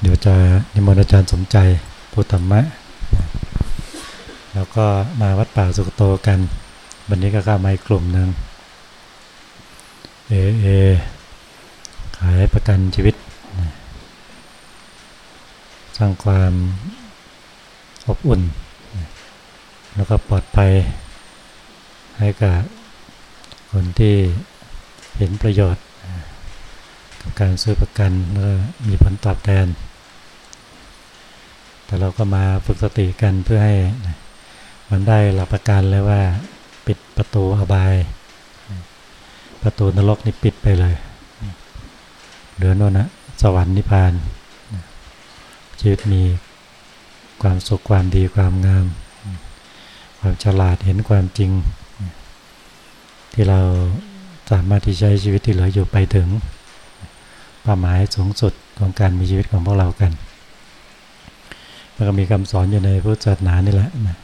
เดี๋ยวจะนิมนต์อาจารย์สมใจพุทธรรมะ แล้วก็มาวัดป่าสุกโตกัน วันนี้ก็เข้ามาอีกกลุ่มหนึ่งเอเอขายประกันชีวิต สร้างความอบอุ่น แล้วก็ปลอดภัยให้กับคนที่เห็นประโยชน์ การซื้อประกันแล้วมีผลตอบแทน แต่เราก็มาฝึกสติกันเพื่อให้มันได้หลักประกันเลยว่า ปิดประตูอบาย ประตูนรกนี่ปิดไปเลยเหลือโน่นนะสวรรค์นิพพานชีวิตมีความสุขความดีความงาม ความฉลาดเห็นความจริง ที่เราสามารถที่ใช้ชีวิตที่เหลืออยู่ไปถึง เป้าหมายสูงสุดของการมีชีวิตของพวกเรากัน มันก็มีคำสอนอยู่ในพุทธศาสนานี่แหละนะ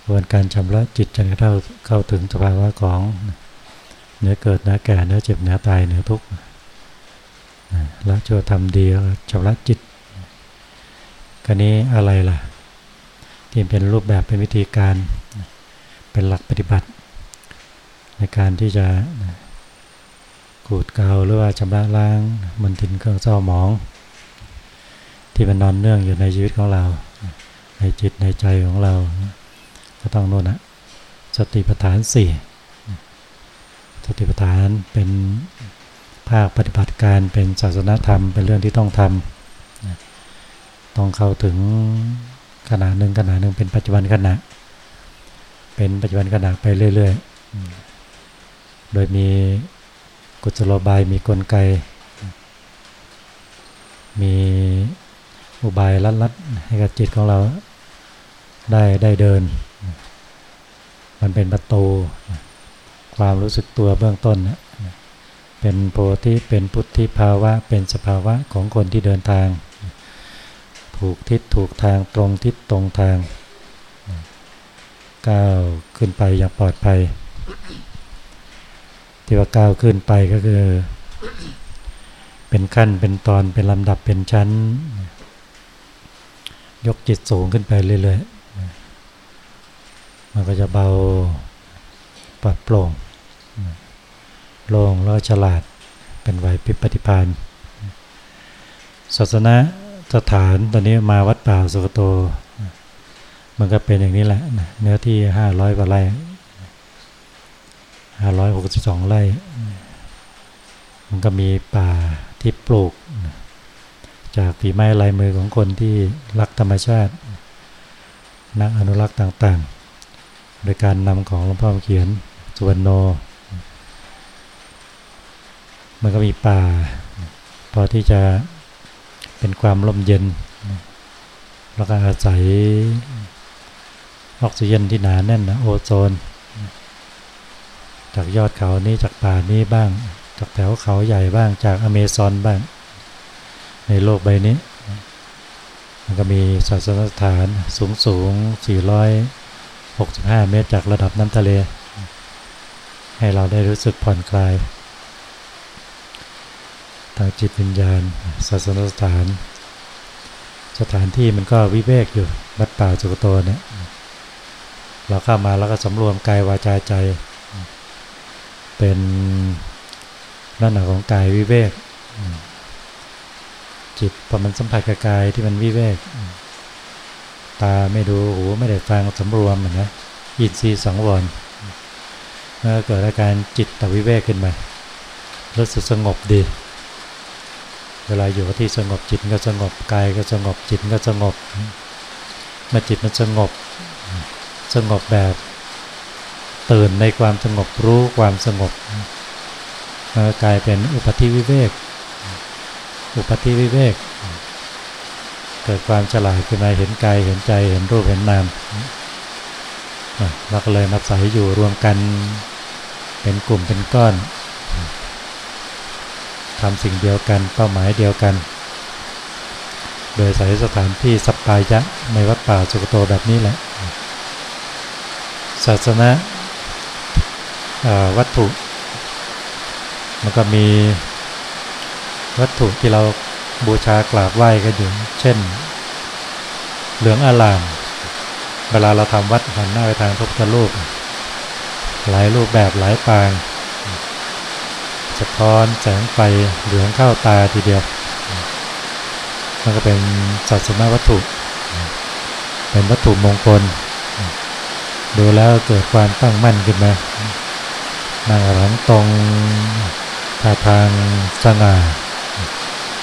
กระบวนการชำระจิตจนกระทั่งเข้าถึงสภาวะของเนื้อเกิดเนื้อแก่เนื้อเจ็บเนื้อตายเนื้อทุกข์แล้วจะทำดีชำระจิตกันนี้อะไรล่ะ ที่เป็นรูปแบบเป็นวิธีการเป็นหลักปฏิบัติ ในการที่จะ ขูดเกาหรือว่าชำระล้างมันทินเครื่องเศร้าหมอง ที่มันนอนเนื่องอยู่ในชีวิตของเรา ในจิตในใจของเรา ก็ต้องโน่นนะสติปัฏฐานสี่สติปัฏฐานเป็นภาคปฏิบัติการเป็นศาสนธรรม เป็นเรื่องที่ต้องทำต้องเข้าถึงขณะหนึ่งขณะหนึ่งเป็นปัจจุบันขณะ เป็นปัจจุบันขณะไปเรื่อย ๆ โดยมี กุศโลบายมีกลไก มีอุบายลัดๆให้กับจิตของเราได้ได้เดิน มันเป็นประตู ความรู้สึกตัวเบื้องต้น เป็นโพธิเป็นพุทธิภาวะ เป็นสภาวะของคนที่เดินทาง ถูกทิศถูกทางตรงทิศตรงทางก้าวขึ้นไปอย่างปลอดภัย ที่ว่าก้าวขึ้นไปก็คือ เป็นขั้นเป็นตอนเป็นลำดับเป็นชั้น ยกจิตสูงขึ้นไปเรื่อยๆมันก็จะเบาปลอดโปร่งโล่งแล้วฉลาดเป็นไหวพิปฏิพานศาสนาสถานตอนนี้มาวัดป่าสุกโต มันก็เป็นอย่างนี้แหละเนื้อที่ห้าร้อยกว่าไร่ ห้าร้อยหกสิบสองไร่ มันก็มีป่าที่ปลูก จากฝีไม้ลายมือของคนที่รักธรรมชาติ นักอนุรักษ์ต่างๆ โดยการนำของหลวงพ่อเขียนสุวรรณโน มันก็มีป่า พอที่จะเป็นความร่มเย็น แล้วก็อาศัยออกซิเจนที่หนาแน่นนะโอโซน จากยอดเขานี้จากป่านี้บ้าง จากแถวเขาใหญ่บ้างจากอเมซอนบ้าง ในโลกใบนี้ มันก็มีศาสนสถานสูงสูง 465 เมตรจากระดับน้ำทะเล ให้เราได้รู้สึกผ่อนคลายทางจิตวิญญาณ ศาสนสถาน สถานที่มันก็วิเวกอยู่วัดป่าสุกโตเนี่ยเราเข้ามาแล้วก็สำรวมกายวาจาใจ เป็นลักษณะของกายวิเวก จิตพอมันสัมผัสกับกายที่มันวิเวก ตาไม่ดูหูไม่ได้ฟังสำรวมเหมือนนะอินทรีย์สังวรเมื่อเกิดอาการจิตตวิเวกขึ้นมารู้สึกสงบดี เวลาอยู่ที่สงบจิตก็สงบกายก็สงบจิตก็สงบเมื่อจิตมันสงบ สงบแบบ ตื่นในความสงบรู้ความสงบกลายเป็นอุปธิวิเวก อุปธิวิเวก เกิดความฉลาดขึ้นมาเห็นกายเห็นใจเห็นรูปเห็นนามเราก็เลยมาใส่อยู่รวมกันเป็นกลุ่มเป็นก้อนทำสิ่งเดียวกันเป้าหมายเดียวกัน โดยใส่สถานที่สัปปายะในวัดป่าสุกโตแบบนี้แหละ ศาสนา วัตถุ มันก็มีวัตถุที่เราบูชากราบไหว้กันอยู่ เช่น เหลืองอลาม เวลาเราทำวัดหันหน้าไปทางพระพุทธรูป หลายรูปแบบหลายปางสะท้อนแสงไฟเหลืองเข้าตาทีเดียว มันก็เป็นศาสนาวัตถุ เป็นวัตถุมงคล ดูแล้วเกิดความตั้งมั่นขึ้นมา นั่งหลังตรงท่าทางสง่า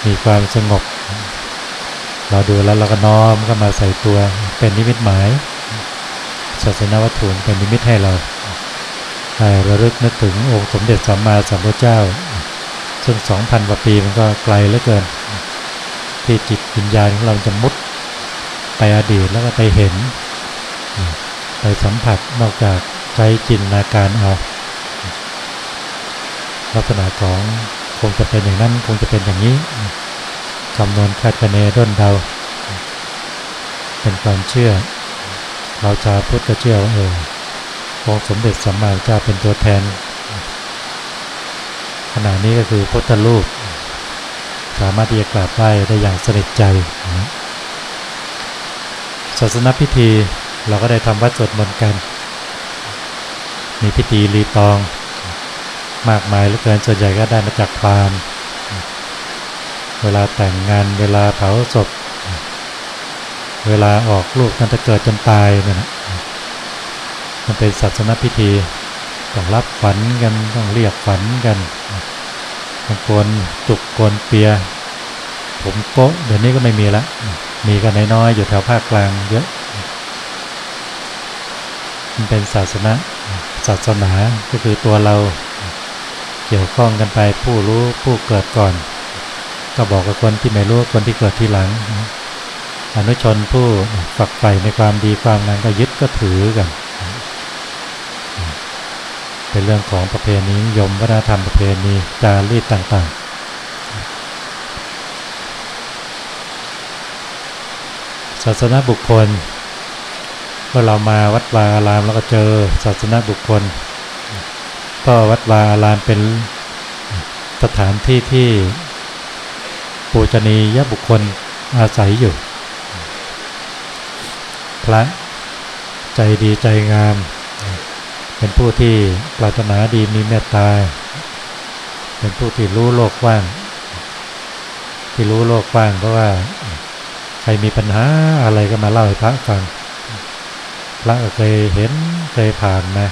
มีความสงบ เราดูแล้วเราก็น้อมก็มาใส่ตัวเป็นนิมิตหมายศาสนาวัตถุเป็นนิมิตให้เราให้ระลึกนึกถึงองค์สมเด็จสัมมาสัมพุทธเจ้า ซึ่งสองพันกว่าปีมันก็ไกลเหลือเกิน ที่จิตวิญญาณของเราจะมุดไปอดีตแล้วก็ไปเห็น ไปสัมผัสนอกจากใจจินนาการเอา ลักษณะของคงจะเป็นอย่างนั้น คงจะเป็นอย่างนี้คำนวณคาดคะเนด้นเดาเป็นความเชื่อ เราชาวพุทธก็เชื่อว่าเออองค์สมเด็จสัมมาเจ้าเป็นตัวแทน ขณะนี้ก็คือพุทธรูปสามารถที่จะกราบไหว้ได้อย่างสนิทใจศาสนพิธีเราก็ได้ทำวัดสวดมนต์กัน มีพิธีรีตอง มากมายเหลือเกินส่วนใหญ่ก็ได้มาจากพราหมณ์เวลาแต่งงานเวลาเผาศพ เวลาออกลูกตั้งแต่เกิดจนตายเนี่ยนะมันเป็นศาสนพิธีต้องรับฝันกันต้องเรียกฝันกันบางคนจุกโกนเปีย ผมโกเดี๋ยวนี้ก็ไม่มีละมีกันน้อยๆอยู่แถวภาคกลางเยอะมันเป็นศาสนาศาสนาก็คือตัวเรา เกี่ยวข้องกันไปผู้รู้ผู้เกิดก่อน ก็บอกกับคนที่ไม่รู้คนที่เกิดทีหลัง อนุชนผู้ฝักใฝ่ในความดีความงามก็ยึดก็ถือกัน เป็นเรื่องของประเพณียมวัฒนธรรมประเพณีจารีตต่างๆ ศาสนาบุคคลเมื่อเรามาวัดวาอารามแล้วก็เจอศาสนาบุคคล ก็วัดวาอารามเป็นสถานที่ที่ปูชนียบุคคลอาศัยอยู่ พระใจดีใจงาม เป็นผู้ที่ปรารถนาดีมีเมตตา เป็นผู้ที่รู้โลกกว้าง ที่รู้โลกกว้างเพราะว่าใครมีปัญหาอะไรก็มาเล่าให้พระฟัง พระก็เคยเห็นเคยผ่านมา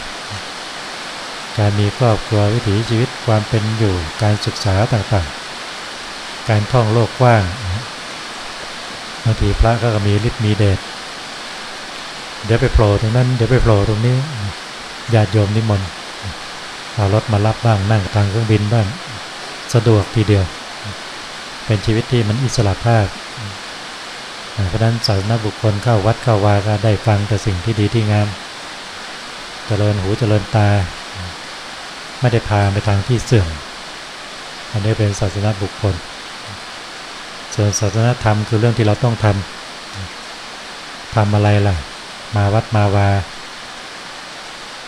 การมีครอบครัววิถีชีวิตความเป็นอยู่การศึกษาต่างๆ การท่องโลกกว้างบางทีพระก็มีฤทธิ์มีเดชเดี๋ยวไปโผล่ตรงนั้นเดี๋ยวไปโผล่ตรงนี้ญาติโยมนิมนต์เอารถมารับบ้างนั่งทางเครื่องบินบ้างสะดวกทีเดียว เป็นชีวิตที่มันอิสระภาพเพราะนั้นศาสนาบุคคลเข้าวัดเข้าวาก็ได้ฟังแต่สิ่งที่ดีที่งาม เจริญหูเจริญตา ไม่ได้พาไปทางที่เสื่อม อันนี้เป็นศาสนาบุคคล ส่วนศาสนาธรรมคือเรื่องที่เราต้องทำทำอะไรล่ะ มาวัดมาวา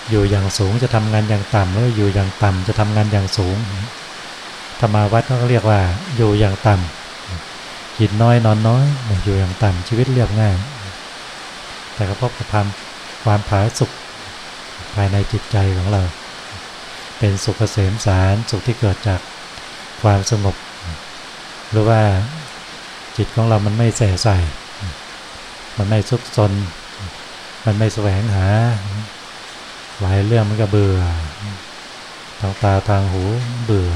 อยู่อย่างสูงจะทำงานอย่างต่ำหรืออยู่อย่างต่ำจะทำงานอย่างสูงธรรมาวัดก็เรียกว่าอยู่อย่างต่ำกินน้อยนอนน้อยอยู่อย่างต่ำชีวิตเรียบง่าย แต่ก็พบกับความความผาสุกภายในจิตใจของเรา เป็นสุขเกษมสารสุขที่เกิดจากความสงบหรือว่าจิตของเรามันไม่แส่ใส่ มันไม่ซุกซน มันไม่แสวงหา หลายเรื่องมันก็เบื่อ ทางตาทางหูเบื่อ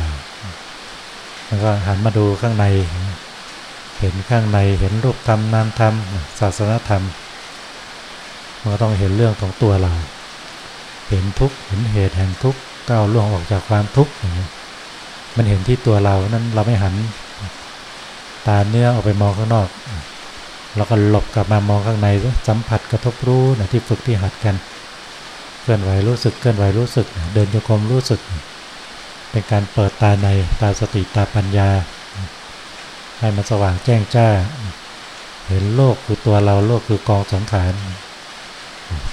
มันก็หันมาดูข้างใน เห็นข้างใน เห็นรูปธรรมนามธรรม ศาสนธรรม มันก็ต้องเห็นเรื่องของตัวเรา เห็นทุกเห็นเหตุแห่งทุก ก้าวล่วงออกจากความทุกข์มันเห็นที่ตัวเรานั้นเราไม่หัน ตาเนื้อออกไปมองข้างนอก เราก็หลบกลับมามองข้างในสัมผัสกระทบรู้นะที่ฝึกที่หัดกันเคลื่อนไหวรู้สึกเคลื่อนไหวรู้สึก เดินโยกมรู้สึก เป็นการเปิดตาในตาสติตาปัญญา ให้มันสว่างแจ้งจ้า เห็นโลกคือตัวเราโลกคือกองสังขาร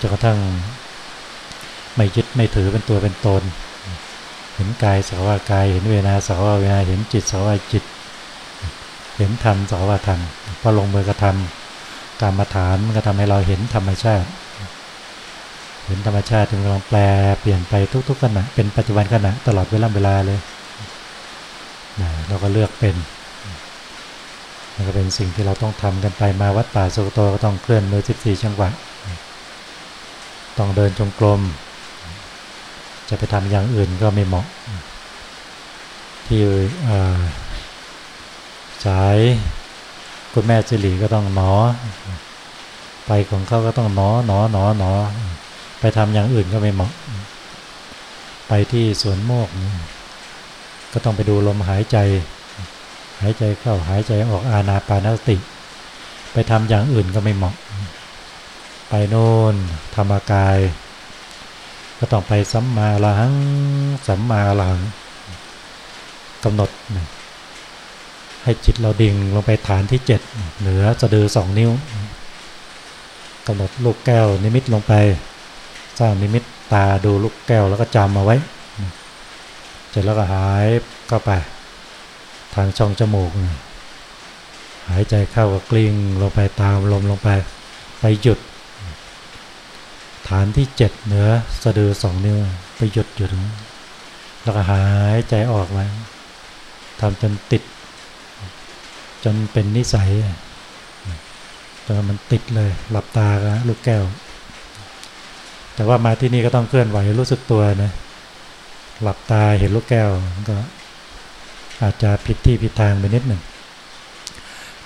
จนกระทั่งไม่ยึดไม่ถือเป็นตัวเป็นตน เห็นกายสว่ากาย เห็นเวนาสว่าเวนาเห็นจิตสว่าจิต เห็นธรรมสว่าธรรมพอลงมือกระทำกรรมฐานมันก็ทำให้เราเห็นธรรมชาติ เห็นธรรมชาติถึงกำลังแปลเปลี่ยนไปทุกๆขณะเป็นปัจจุบันขณะตลอดเวลาเวลาเลยนะเราก็เลือกเป็นมันก็เป็นสิ่งที่เราต้องทำกันไปมาวัดป่าสุโตก็ต้องเคลื่อนมือ 14 จังหวะ ต้องเดินจงกรม จะไปทำอย่างอื่นก็ไม่เหมาะ ที่สายคุณแม่จิริก็ต้องหนอ ไปของเขาก็ต้องหนอหนอหนอหนอ ไปทำอย่างอื่นก็ไม่เหมาะ ไปที่สวนโมก ก็ต้องไปดูลมหายใจ หายใจเข้าหายใจออกอาณาปานสติ ไปทำอย่างอื่นก็ไม่เหมาะ ไปโน่นธรรมกาย ก็ต้องไปสัมมาละหังสัมมาละหังกำหนด ให้จิตเราดิ่งลงไปฐานที่เจ็ดเหนือสะดือสองนิ้วกำหนดลูกแก้วนิมิตลงไป สร้างนิมิตตาดูลูกแก้วแล้วก็จำเอาไว้ เสร็จแล้วก็หายเข้าไป ทางช่องจมูก หายใจเข้าก็กลิ้งลงไปตามลมลงไป ไปหยุด ฐานที่เจ็ดเหนือสะดือสองนิ้วไปหยุดหยุดแล้วก็หายใจออกมาทำจนติด จนเป็นนิสัยจนมันติดเลย หลับตาลูกแก้ว แต่ว่ามาที่นี่ก็ต้องเคลื่อนไหวรู้สึกตัวนะหลับตาเห็นลูกแก้วก็อาจจะผิดที่ผิดทางไปนิดหนึ่ง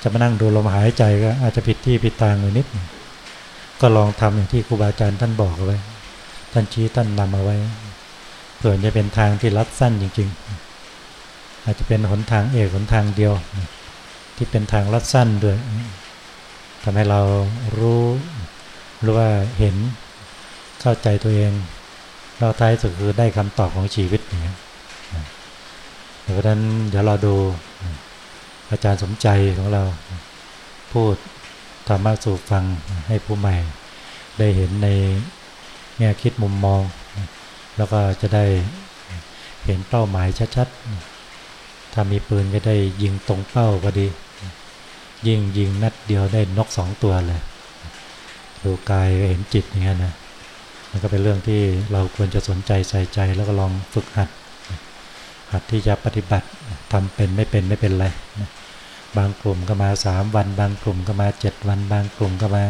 จะมานั่งดูลมหายใจก็อาจจะผิดที่ผิดทางไปนิดหนึ่ง ก็ลองทำอย่างที่ครูบาอาจารย์ท่านบอกเอาไว้ ท่านชี้ท่านนำเอาไว้เผื่อจะเป็นทางที่รัดสั้นจริง ๆ อาจจะเป็นหนทางเอกหนทางเดียว ที่เป็นทางรัดสั้นด้วยทำให้เรารู้หรือว่าเห็นเข้าใจตัวเอง เราท้ายสุดคือได้คำตอบของชีวิตอย่างนี้เพราะนั้นเดี๋ยวเราดูอาจารย์สมใจของเรา พูด ธรรมะสู่ฟังให้ผู้ใหม่ได้เห็นในแง่คิดมุมมอง แล้วก็จะได้เห็นเป้าหมายชัดๆ ถ้ามีปืนก็ได้ยิงตรงเป้าก็ดี ยิงยิงนัดเดียวได้นกสองตัวเลยดูกายก็เห็นจิตอย่างนี้นะมันก็เป็นเรื่องที่เราควรจะสนใจใส่ใจแล้วก็ลองฝึกหัด หัดที่จะปฏิบัติทำเป็นไม่เป็นไม่เป็นไร บางกลุ่มก็มาสามวัน บางกลุ่มก็มาเจ็ดวัน บางกลุ่มก็มา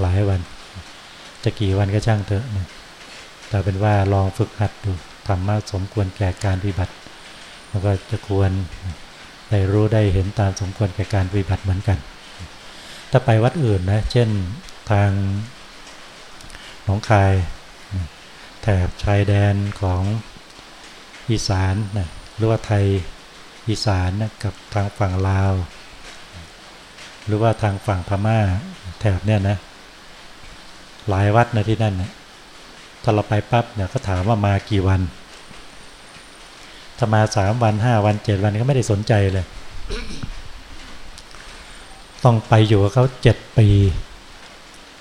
หลายวัน จะกี่วันก็ช่างเถอะแต่เป็นว่าลองฝึกหัดดูธรรมะสมควรแก่การปฏิบัติแล้วก็จะควรได้รู้ได้เห็นตามสมควรแก่การปฏิบัติเหมือนกัน ถ้าไปวัดอื่นนะ เช่นทางหนองคายแถบชายแดนของอีสานนะหรือว่าไทย อีสานนะกับทางฝั่งลาว หรือว่าทางฝั่งพม่าแถบเนี่ยนะ หลายวัดนะที่นั่นนะถ้าเราไปปั๊บเนี่ยก็ถามว่ามากี่วันถ้ามาสามวันห้าวันเจ็ดวันก็ไม่ได้สนใจเลย ต้องไปอยู่กับเขาเจ็ดปี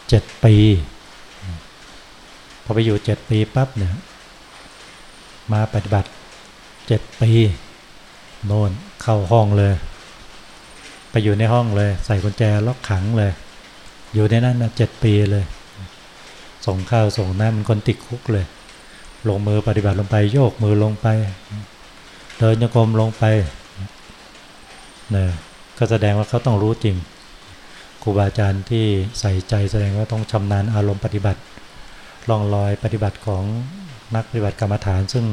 เจ็ดปี พอไปอยู่เจ็ดปีปั๊บเนี่ยมาปฏิบัติเจ็ดปี โน่นเข้าห้องเลย ไปอยู่ในห้องเลย ใส่กุญแจล็อกขังเลย อยู่ในนั้นนะเจ็ดปีเลย ส่งข้าวส่งน้ำมันคนติดคุกเลย ลงมือปฏิบัติลงไปโยกมือลงไปเดินโยกมลงไปเนี่ยก็แสดงว่าเขาต้องรู้จริงครูบาอาจารย์ที่ใส่ใจแสดงว่าต้องชำนาญอารมณ์ปฏิบัติล่องลอยปฏิบัติของนักปฏิบัติกรรมฐาน ซึ่ง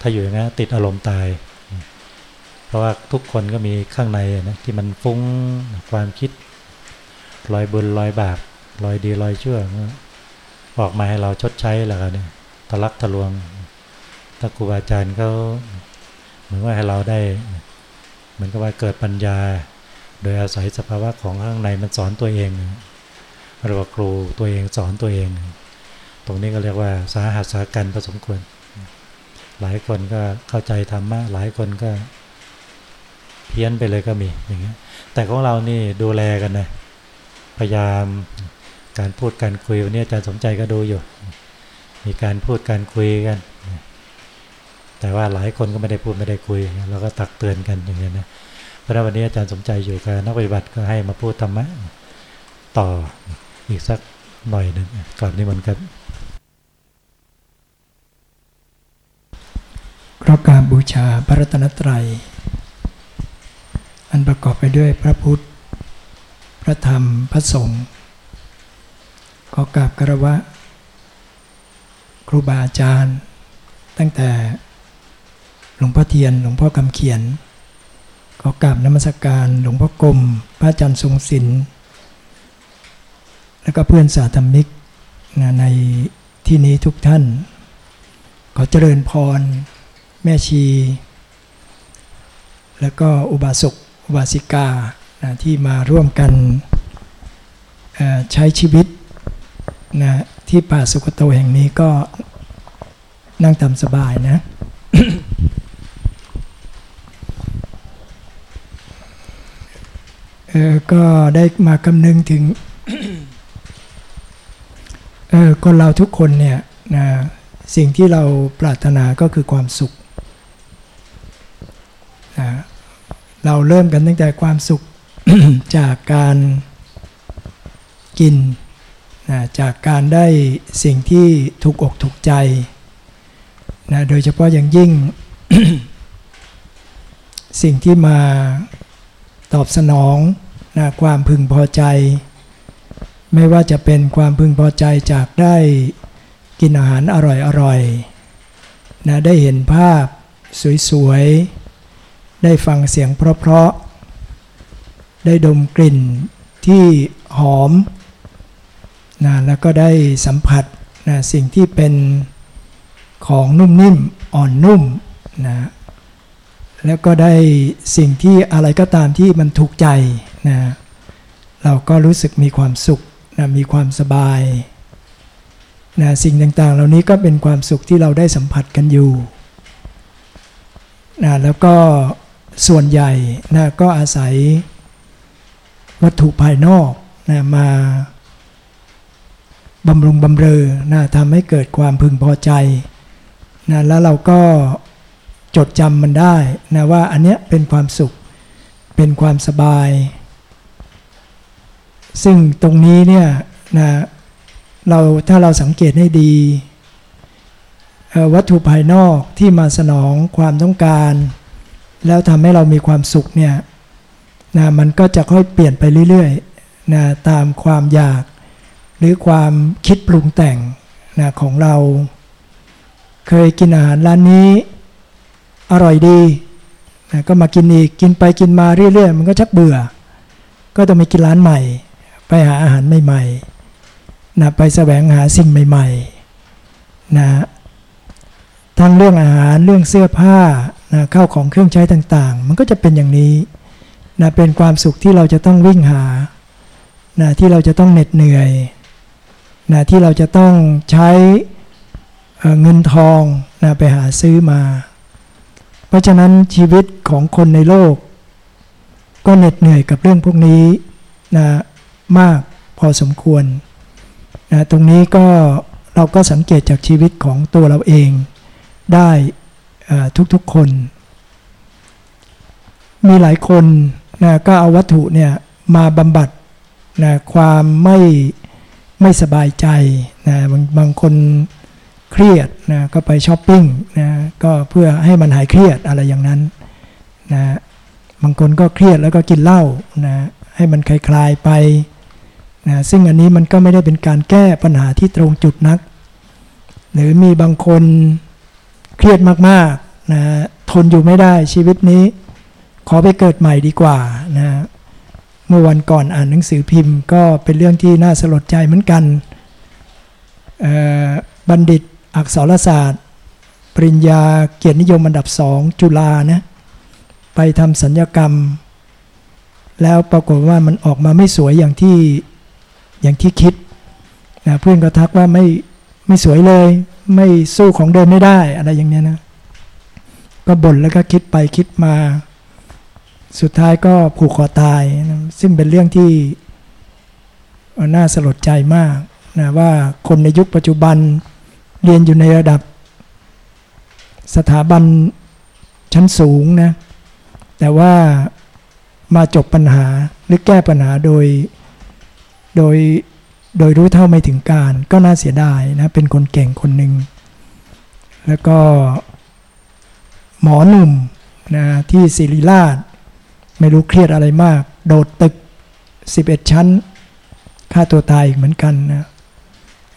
ถ้าอยู่อย่างนี้ติดอารมณ์ตาย ราะว่าทุกคนก็มีข้างในนะที่มันฟุ้งความคิดลอยบุญลอยบาปลอยดีลอยชั่วออกมาให้เราชดใช้แล้วกันเนี่ยทะลักทะลวงถ้าครูบาอาจารย์เขาเหมือนว่าให้เราได้ เหมือนกับว่าเกิดปัญญา โดยอาศัยสภาวะของข้างในมันสอนตัวเองเรียกว่าครูตัวเองสอนตัวเอง ตรงนี้ก็เรียกว่าสาหัสสากันผสมควร หลายคนก็เข้าใจธรรมะหลายคนก็ พี้ยนไปเลยก็มีอย่างเงี้ยแต่ของเรานี่ดูแลกันนะพยายามการพูดการคุยวันนี้อาจารย์สมใจก็ดูอยู่ มีการพูดการคุยกัน แต่ว่าหลายคนก็ไม่ได้พูดไม่ได้คุยเราก็ตักเตือนกันอย่างนี้นะเพราะวันนี้อาจารย์สมใจอยู่กับนักปฏิบัติก็ให้มาพูดธรรมะต่ออีกสักหน่อยหนึ่งก่อนนี้มันกันเพราะการบูชาพระรัตนตรัย อันประกอบไปด้วยพระพุทธ พระธรรม พระสงฆ์ ขอกราบกระวะ ครูบาอาจารย์ ตั้งแต่หลวงพ่อเทียน หลวงพ่อคำเขียน ขอกราบนมัสกการ หลวงพ่อกรมพระอาจารย์ทรงศิลป์ และก็เพื่อนสาธมิกในที่นี้ทุกท่าน ขอเจริญพร แม่ชี แล้วก็อุบาสก อุบาสิกานะที่มาร่วมกันใช้ชีวิตนะที่ป่าสุกโตแห่งนี้ก็นั่งทำสบายนะเออก็ได้มาคำนึงถึงเออคนเราทุกคนเนี่ยนะสิ่งที่เราปรารถนาก็คือความสุขนะ เราเริ่มกันตั้งแต่ความสุขจากการกินนะจากการได้สิ่งที่ถูกอกถูกใจนะโดยเฉพาะอย่างยิ่ง สิ่งที่มาตอบสนองนะความพึงพอใจ ไม่ว่าจะเป็นความพึงพอใจจากได้กินอาหารอร่อยๆนะได้เห็นภาพสวยๆ ได้ฟังเสียงเพราะๆ ได้ดมกลิ่นที่หอมนะแล้วก็ได้สัมผัสนะสิ่งที่เป็นของนุ่มนิ่มอ่อนนุ่มนะแล้วก็ได้สิ่งที่อะไรก็ตามที่มันถูกใจนะเราก็รู้สึกมีความสุขนะมีความสบายนะสิ่งต่างๆ เหล่านี้ก็เป็นความสุขที่เราได้สัมผัสกันอยู่นะแล้วก็ ส่วนใหญ่นะก็อาศัยวัตถุภายนอกนะมาบำรุงบำเรอนะทำให้เกิดความพึงพอใจนะแล้วเราก็จดจำมันได้นะว่าอันเนี้ยเป็นความสุขเป็นความสบาย ซึ่งตรงนี้เนี่ยนะเราถ้าเราสังเกตให้ดีวัตถุภายนอกที่มาสนองความต้องการ แล้วทำให้เรามีความสุขเนี่ยนะมันก็จะค่อยเปลี่ยนไปเรื่อยๆนะตามความอยาก หรือความคิดปรุงแต่งนะของเรา เคยกินอาหารร้านนี้ อร่อยดีนะก็มากินอีกกินไปกินมาเรื่อยๆ มันก็ชักเบื่อ ก็ต้องไปกินร้านใหม่ ไปหาอาหารใหม่ๆนะไปแสวงหาสิ่งใหม่ๆนะทั้งเรื่องอาหารเรื่องเสื้อผ้านะเข้าของเครื่องใช้ต่างๆ มันก็จะเป็นอย่างนี้นะเป็นความสุขที่เราจะต้องวิ่งหานะที่เราจะต้องเหน็ดเหนื่อยนะที่เราจะต้องใช้เงินทองนะไปหาซื้อมา เพราะฉะนั้นชีวิตของคนในโลก ก็เหน็ดเหนื่อยกับเรื่องพวกนี้นะมากพอสมควรนะตรงนี้ก็เราก็สังเกตจากชีวิตของตัวเราเองได้ ทุกๆคน มีหลายคนนะก็เอาวัตถุเนี่ยมาบำบัดนะความไม่ไม่สบายใจนะบางบางคนเครียดนะก็ไปช้อปปิ้งนะก็เพื่อให้มันหายเครียดอะไรอย่างนั้นนะบางคนก็เครียดแล้วก็กินเหล้านะให้มันคลายๆไปนะซึ่งอันนี้มันก็ไม่ได้เป็นการแก้ปัญหาที่ตรงจุดนัก หรือมีบางคน เครียดมากๆนะทนอยู่ไม่ได้ชีวิตนี้ ขอไปเกิดใหม่ดีกว่านะเมื่อวันก่อนอ่านหนังสือพิมพ์ก็เป็นเรื่องที่น่าสลดใจเหมือนกันบัณฑิตอักษรศาสตร์ ปริญญาเกียรตินิยมอันดับสองจุฬานะไปทำสัญญกรรม แล้วปรากฏว่ามันออกมาไม่สวยอย่างที่อย่างที่คิดนะเพื่อนก็ทักว่าไม่ไม่สวยเลย ไม่สู้ของเดิมไม่ได้อะไรอย่างเนี้ยนะ ก็บ่นแล้วก็คิดไปคิดมา สุดท้ายก็ผูกคอตายนะซึ่งเป็นเรื่องที่น่าสลดใจมากนะว่าคนในยุคปัจจุบันเรียนอยู่ในระดับสถาบันชั้นสูงนะ แต่ว่ามาจบปัญหาหรือแก้ปัญหาโดย โดย โดยรู้เท่าไม่ถึงการ ก็น่าเสียดายนะเป็นคนเก่งคนหนึ่งแล้วก็หมอหนุ่มนะที่ศิริราช ไม่รู้เครียดอะไรมาก โดดตึก 11 ชั้นฆ่าตัวตายอีกเหมือนกันนะ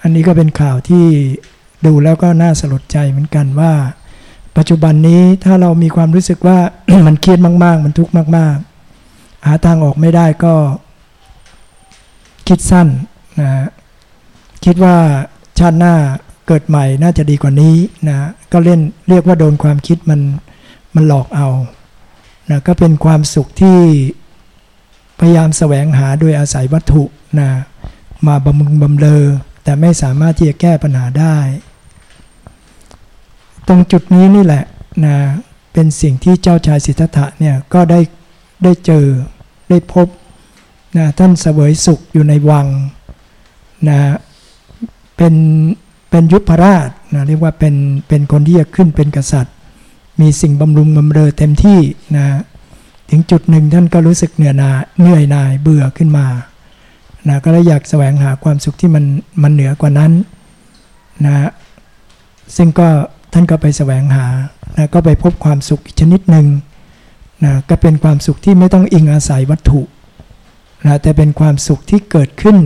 อันนี้ก็เป็นข่าวที่ดูแล้วก็น่าสลดใจเหมือนกันว่า ปัจจุบันนี้ถ้าเรามีความรู้สึกว่ามันเครียดมาก ๆ มันทุกข์มาก ๆ หาทางออกไม่ได้ก็คิดสั้น นะคิดว่าชาติหน้าเกิดใหม่น่าจะดีกว่านี้นะก็เล่นเรียกว่าโดนความคิดมันมันหลอกเอานะก็เป็นความสุขที่พยายามแสวงหาโดยอาศัยวัตถุนะมาบำรุงบำเลอแต่ไม่สามารถที่จะแก้ปัญหาได้ ตรงจุดนี้นี่แหละนะเป็นสิ่งที่เจ้าชายสิทธัตถะเนี่ยก็ได้ได้เจอได้พบนะท่านเสวยสุขอยู่ในวัง นะเป็นเป็นยุพราชนะเรียกว่าเป็นเป็นคนที่จะขึ้นเป็นกษัตริย์ มีสิ่งบำรุงบำเรอเต็มที่นะถึงจุดหนึ่งท่านก็รู้สึกเหนื่อยนาเหนื่อยนายเบื่อขึ้นมานะก็เลยอยากแสวงหาความสุขที่มันมันเหนือกว่านั้นนะซึ่งก็ท่านก็ไปแสวงหานะก็ไปพบความสุขอีกชนิดหนึ่งนะก็เป็นความสุขที่ไม่ต้องอิงอาศัยวัตถุนะแต่เป็นความสุขที่เกิดขึ้น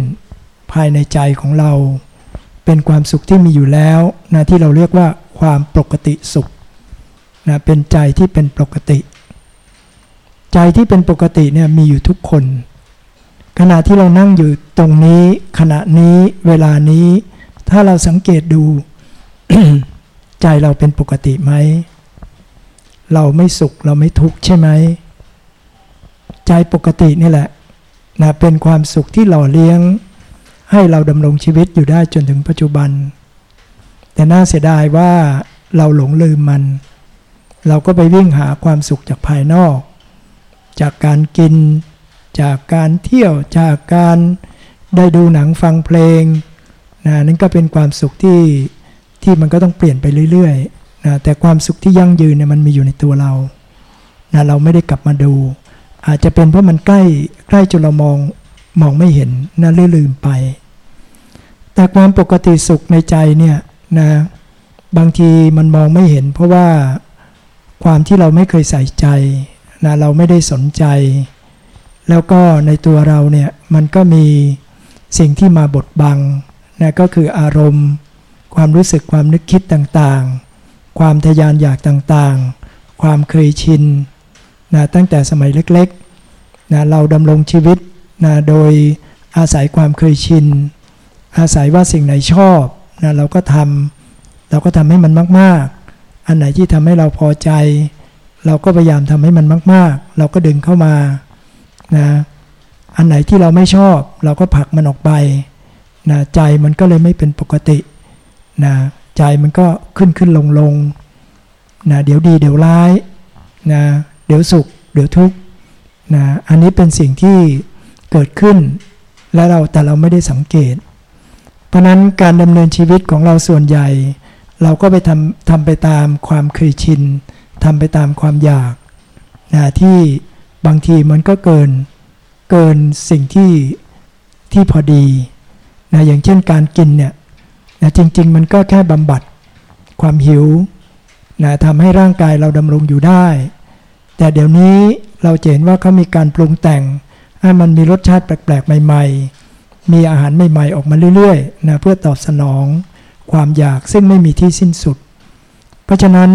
ภายในใจของเรา เป็นความสุขที่มีอยู่แล้วนะที่เราเรียกว่าความปกติสุขนะเป็นใจที่เป็นปกติ ใจที่เป็นปกติเนี่ยมีอยู่ทุกคน ขณะที่เรานั่งอยู่ตรงนี้ ขณะนี้เวลานี้ ถ้าเราสังเกตดู ใจเราเป็นปกติไหม เราไม่สุขเราไม่ทุกข์ใช่ไหม ใจปกตินี่แหละนะเป็นความสุขที่หล่อเลี้ยง ให้เราดำรงชีวิตอยู่ได้จนถึงปัจจุบัน แต่น่าเสียดายว่าเราหลงลืมมัน เราก็ไปวิ่งหาความสุขจากภายนอก จากการกิน จากการเที่ยวจากการได้ดูหนังฟังเพลงนะนั่นก็เป็นความสุขที่ที่มันก็ต้องเปลี่ยนไปเรื่อยๆนะแต่ความสุขที่ยั่งยืนเนี่ยมันมีอยู่ในตัวเรานะเราไม่ได้กลับมาดู อาจจะเป็นเพราะมันใกล้ใกล้จนเรามองมองไม่เห็นนะลืมไป แต่ความปกติสุขในใจเนี่ยนะบางทีมันมองไม่เห็น เพราะว่าความที่เราไม่เคยใส่ใจนะเราไม่ได้สนใจ แล้วก็ในตัวเราเนี่ยมันก็มีสิ่งที่มาบดบังนะก็คืออารมณ์ ความรู้สึกความนึกคิดต่างๆ ความทยานอยากต่างๆ ความเคยชินนะตั้งแต่สมัยเล็กๆนะเราดำรงชีวิตนะโดยอาศัยความเคยชิน อาศัยว่าสิ่งไหนชอบนะเราก็ทำเราก็ทำให้มันมาก ๆ อันไหนที่ทำให้เราพอใจ เราก็พยายามทำให้มันมาก ๆ เราก็ดึงเข้ามานะอันไหนที่เราไม่ชอบ เราก็ผลักมันออกไปนะใจมันก็เลยไม่เป็นปกตินะใจมันก็ขึ้นขึ้นลงลงนะเดี๋ยวดีเดี๋ยวร้ายนะเดี๋ยวสุข เดี๋ยวทุกข์นะอันนี้เป็นสิ่งที่เกิดขึ้น และเราแต่เราไม่ได้สังเกต เพราะนั้นการดำเนินชีวิตของเราส่วนใหญ่ เราก็ไปทำทำไปตามความเคยชินทำไปตามความอยากนะที่บางทีมันก็เกินเกินสิ่งที่ที่พอดีนะอย่างเช่นการกินเนี่ยนะจริง ๆ มันก็แค่บำบัดความหิวนะทำให้ร่างกายเราดำรงอยู่ได้ แต่เดี๋ยวนี้เราเห็นว่าเขามีการปรุงแต่งให้มันมีรสชาติแปลกๆใหม่ ๆ มีอาหารใหม่ๆออกมาเรื่อยๆนะเพื่อตอบสนองความอยากซึ่งไม่มีที่สิ้นสุด เพราะฉะนั้น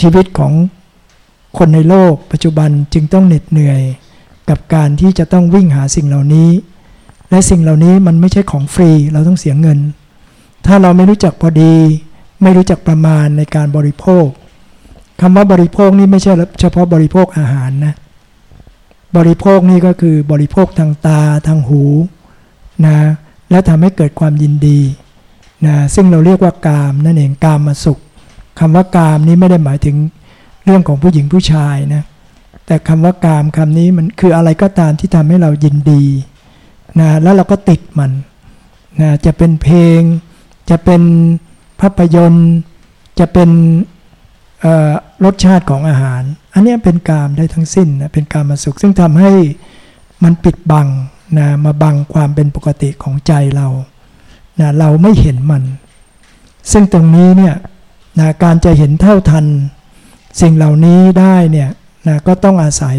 ชีวิตของคนในโลกปัจจุบันจึงต้องเหน็ดเหนื่อย กับการที่จะต้องวิ่งหาสิ่งเหล่านี้ และสิ่งเหล่านี้มันไม่ใช่ของฟรีเราต้องเสียเงิน ถ้าเราไม่รู้จักพอดี ไม่รู้จักประมาณในการบริโภคคำว่าบริโภคนี่ไม่ใช่เฉพาะบริโภคอาหารนะบริโภคนี่ก็คือบริโภคทางตาทางหู นะและทำให้เกิดความยินดีนะซึ่งเราเรียกว่ากามนั่นเองกามมาสุขคำว่ากามนี้ไม่ได้หมายถึงเรื่องของผู้หญิงผู้ชายนะแต่คำว่ากามคำนี้มันคืออะไรก็ตามที่ทำให้เรายินดีนะแล้วเราก็ติดมันนะจะเป็นเพลง จะเป็นภาพยนตร์ จะเป็นรสชาติของอาหาร อันนี้เป็นกามได้ทั้งสิ้นนะเป็นกามมาสุข ซึ่งทำให้มันปิดบัง นะมาบังความเป็นปกติของใจเรานะเราไม่เห็นมัน ซึ่งตรงนี้เนี่ยนะการจะเห็นเท่าทัน สิ่งเหล่านี้ได้เนี่ยนะก็ต้องอาศัย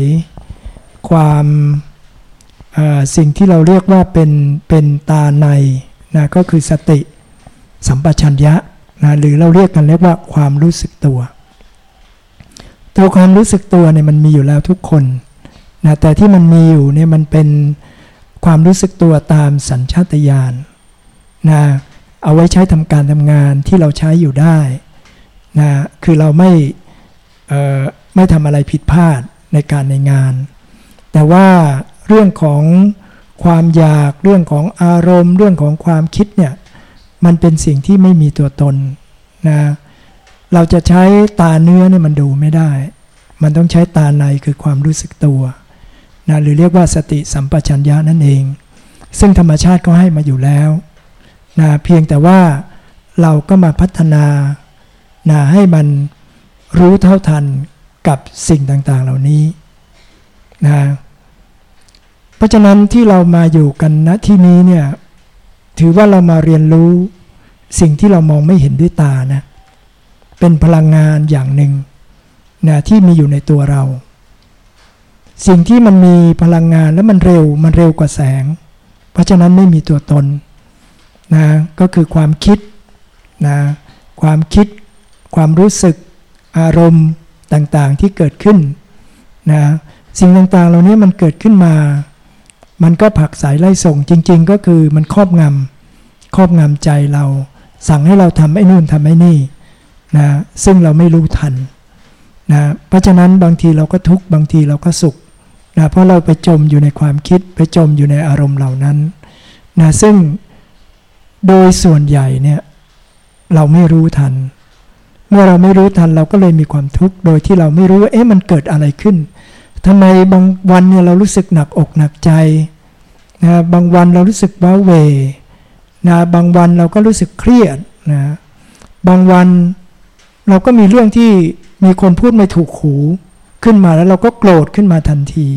ความสิ่งที่เราเรียกว่าเป็นเป็นตาในนะก็คือสติสัมปชัญญะนะหรือเราเรียกกันเรียกว่าความรู้สึกตัว ตัวความรู้สึกตัวเนี่ยมันมีอยู่แล้วทุกคนนะแต่ที่มันมีอยู่เนี่ยมันเป็น ความรู้สึกตัวตามสัญชาตญาณนะเอาไว้ใช้ทำการทำงานที่เราใช้อยู่ได้นะคือเราไม่ไม่ทำอะไรผิดพลาดในการในงาน แต่ว่าเรื่องของความอยากเรื่องของอารมณ์ เรื่องของความคิดเนี่ยมันเป็นสิ่งที่ไม่มีตัวตนนะเราจะใช้ตาเนื้อเนี่ยมันดูไม่ได้ มันต้องใช้ตาในคือความรู้สึกตัว นะหรือเรียกว่าสติสัมปชัญญะนั่นเอง ซึ่งธรรมชาติก็ให้มาอยู่แล้วนะเพียงแต่ว่าเราก็มาพัฒนานะให้มันรู้เท่าทันกับสิ่งต่างๆเหล่านี้นะเพราะฉะนั้นที่เรามาอยู่กันณที่นี้เนี่ยถือว่าเรามาเรียนรู้สิ่งที่เรามองไม่เห็นด้วยตานะเป็นพลังงานอย่างหนึ่งนะที่มีอยู่ในตัวเรา สิ่งที่มันมีพลังงานแล้วมันเร็วมันเร็วกว่าแสง เพราะฉะนั้นไม่มีตัวตนนะก็คือความคิดนะความคิด ความรู้สึกอารมณ์ต่างๆที่เกิดขึ้นนะสิ่งต่างๆ เหล่านี้มันเกิดขึ้นมา มันก็ผักสายไล่ส่งจริง ๆ ก็คือมันครอบงำครอบงำใจเรา สั่งให้เราทำไอ้นู่นทำไอ้นี่นะซึ่งเราไม่รู้ทันนะเพราะฉะนั้นบางทีเราก็ทุกข์บางทีเราก็สุข นะเพราะเราไปจมอยู่ในความคิดไปจมอยู่ในอารมณ์เหล่านั้นนะซึ่งโดยส่วนใหญ่เนี่ยเราไม่รู้ทัน เมื่อเราไม่รู้ทันเราก็เลยมีความทุกข์โดยที่เราไม่รู้ว่าเอ๊ะมันเกิดอะไรขึ้นทำไมบางวันเนี่ยเรารู้สึกหนักอกหนักใจนะบางวันเรารู้สึกว้าเวนะบางวันเราก็รู้สึกเครียดนะบางวันเราก็มีเรื่องที่มีคนพูดไม่ถูกหู ขึ้นมาแล้วเราก็โกรธขึ้นมาทันที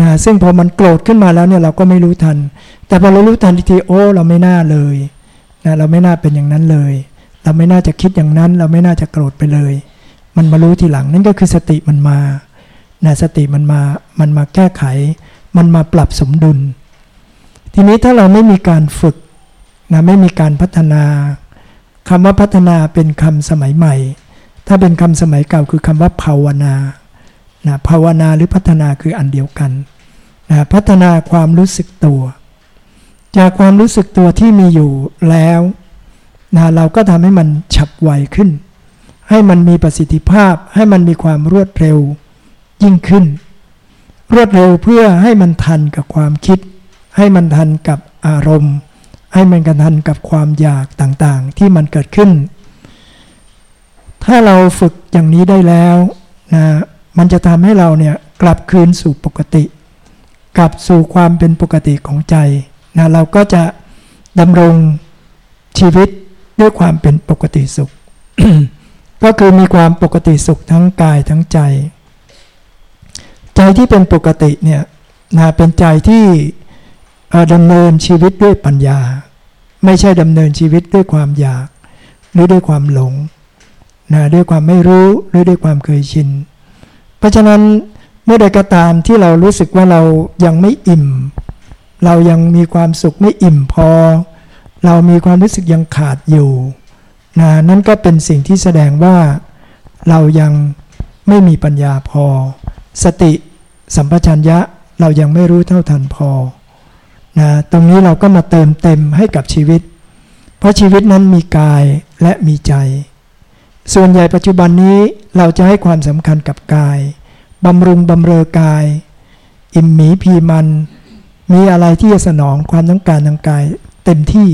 นะซึ่งพอมันโกรธขึ้นมาแล้วเนี่ยเราก็ไม่รู้ทัน แต่พอเรารู้ทันทีโอ้เราไม่น่าเลยนะเราไม่น่าเป็นอย่างนั้นเลย เราไม่น่าจะคิดอย่างนั้น เราไม่น่าจะโกรธไปเลย มันมารู้ทีหลังนั่นก็คือสติมันมานะสติมันมามันมาแก้ไข มันมาปรับสมดุล ทีนี้ถ้าเราไม่มีการฝึกนะไม่มีการพัฒนาคำว่าพัฒนาเป็นคำสมัยใหม่ ถ้าเป็นคำสมัยเก่าคือคำว่าภาวนา นะภาวนาหรือพัฒนาคืออันเดียวกันนะพัฒนาความรู้สึกตัว จากความรู้สึกตัวที่มีอยู่แล้วนะเราก็ทำให้มันฉับไวขึ้น ให้มันมีประสิทธิภาพ ให้มันมีความรวดเร็วยิ่งขึ้น รวดเร็วเพื่อให้มันทันกับความคิด ให้มันทันกับอารมณ์ ให้มันกันทันกับความอยากต่างๆ ที่มันเกิดขึ้น ถ้าเราฝึกอย่างนี้ได้แล้วนะ มันจะทำให้เราเนี่ยกลับคืนสู่ปกติ กลับสู่ความเป็นปกติของใจนะเราก็จะดำรงชีวิตด้วยความเป็นปกติสุข ก็คือมีความปกติสุขทั้งกายทั้งใจ ใจที่เป็นปกติเนี่ยนะเป็นใจที่ดำเนินชีวิตด้วยปัญญา ไม่ใช่ดำเนินชีวิตด้วยความอยาก หรือด้วยความหลงนะด้วยความไม่รู้หรือด้วยความเคยชิน ราะฉะนั้นเมื่อใดก็ตามที่เรารู้สึกว่าเรายังไม่อิ่ม เรายังมีความสุขไม่อิ่มพอ เรามีความรู้สึกยังขาดอยู่นะนั่นก็เป็นสิ่งที่แสดงว่าเรายังไม่มีปัญญาพอ สติสัมปชัญญะเรายังไม่รู้เท่าทันพอนะตรงนี้เราก็มาเติมเต็มให้กับชีวิต เพราะชีวิตนั้นมีกายและมีใจ ส่วนใหญ่ปัจจุบันนี้เราจะให้ความสำคัญกับกายบำรุงบำเรอกาย อิ่มหมีพีมัน มีอะไรที่จะสนองความต้องการทางกายเต็มที่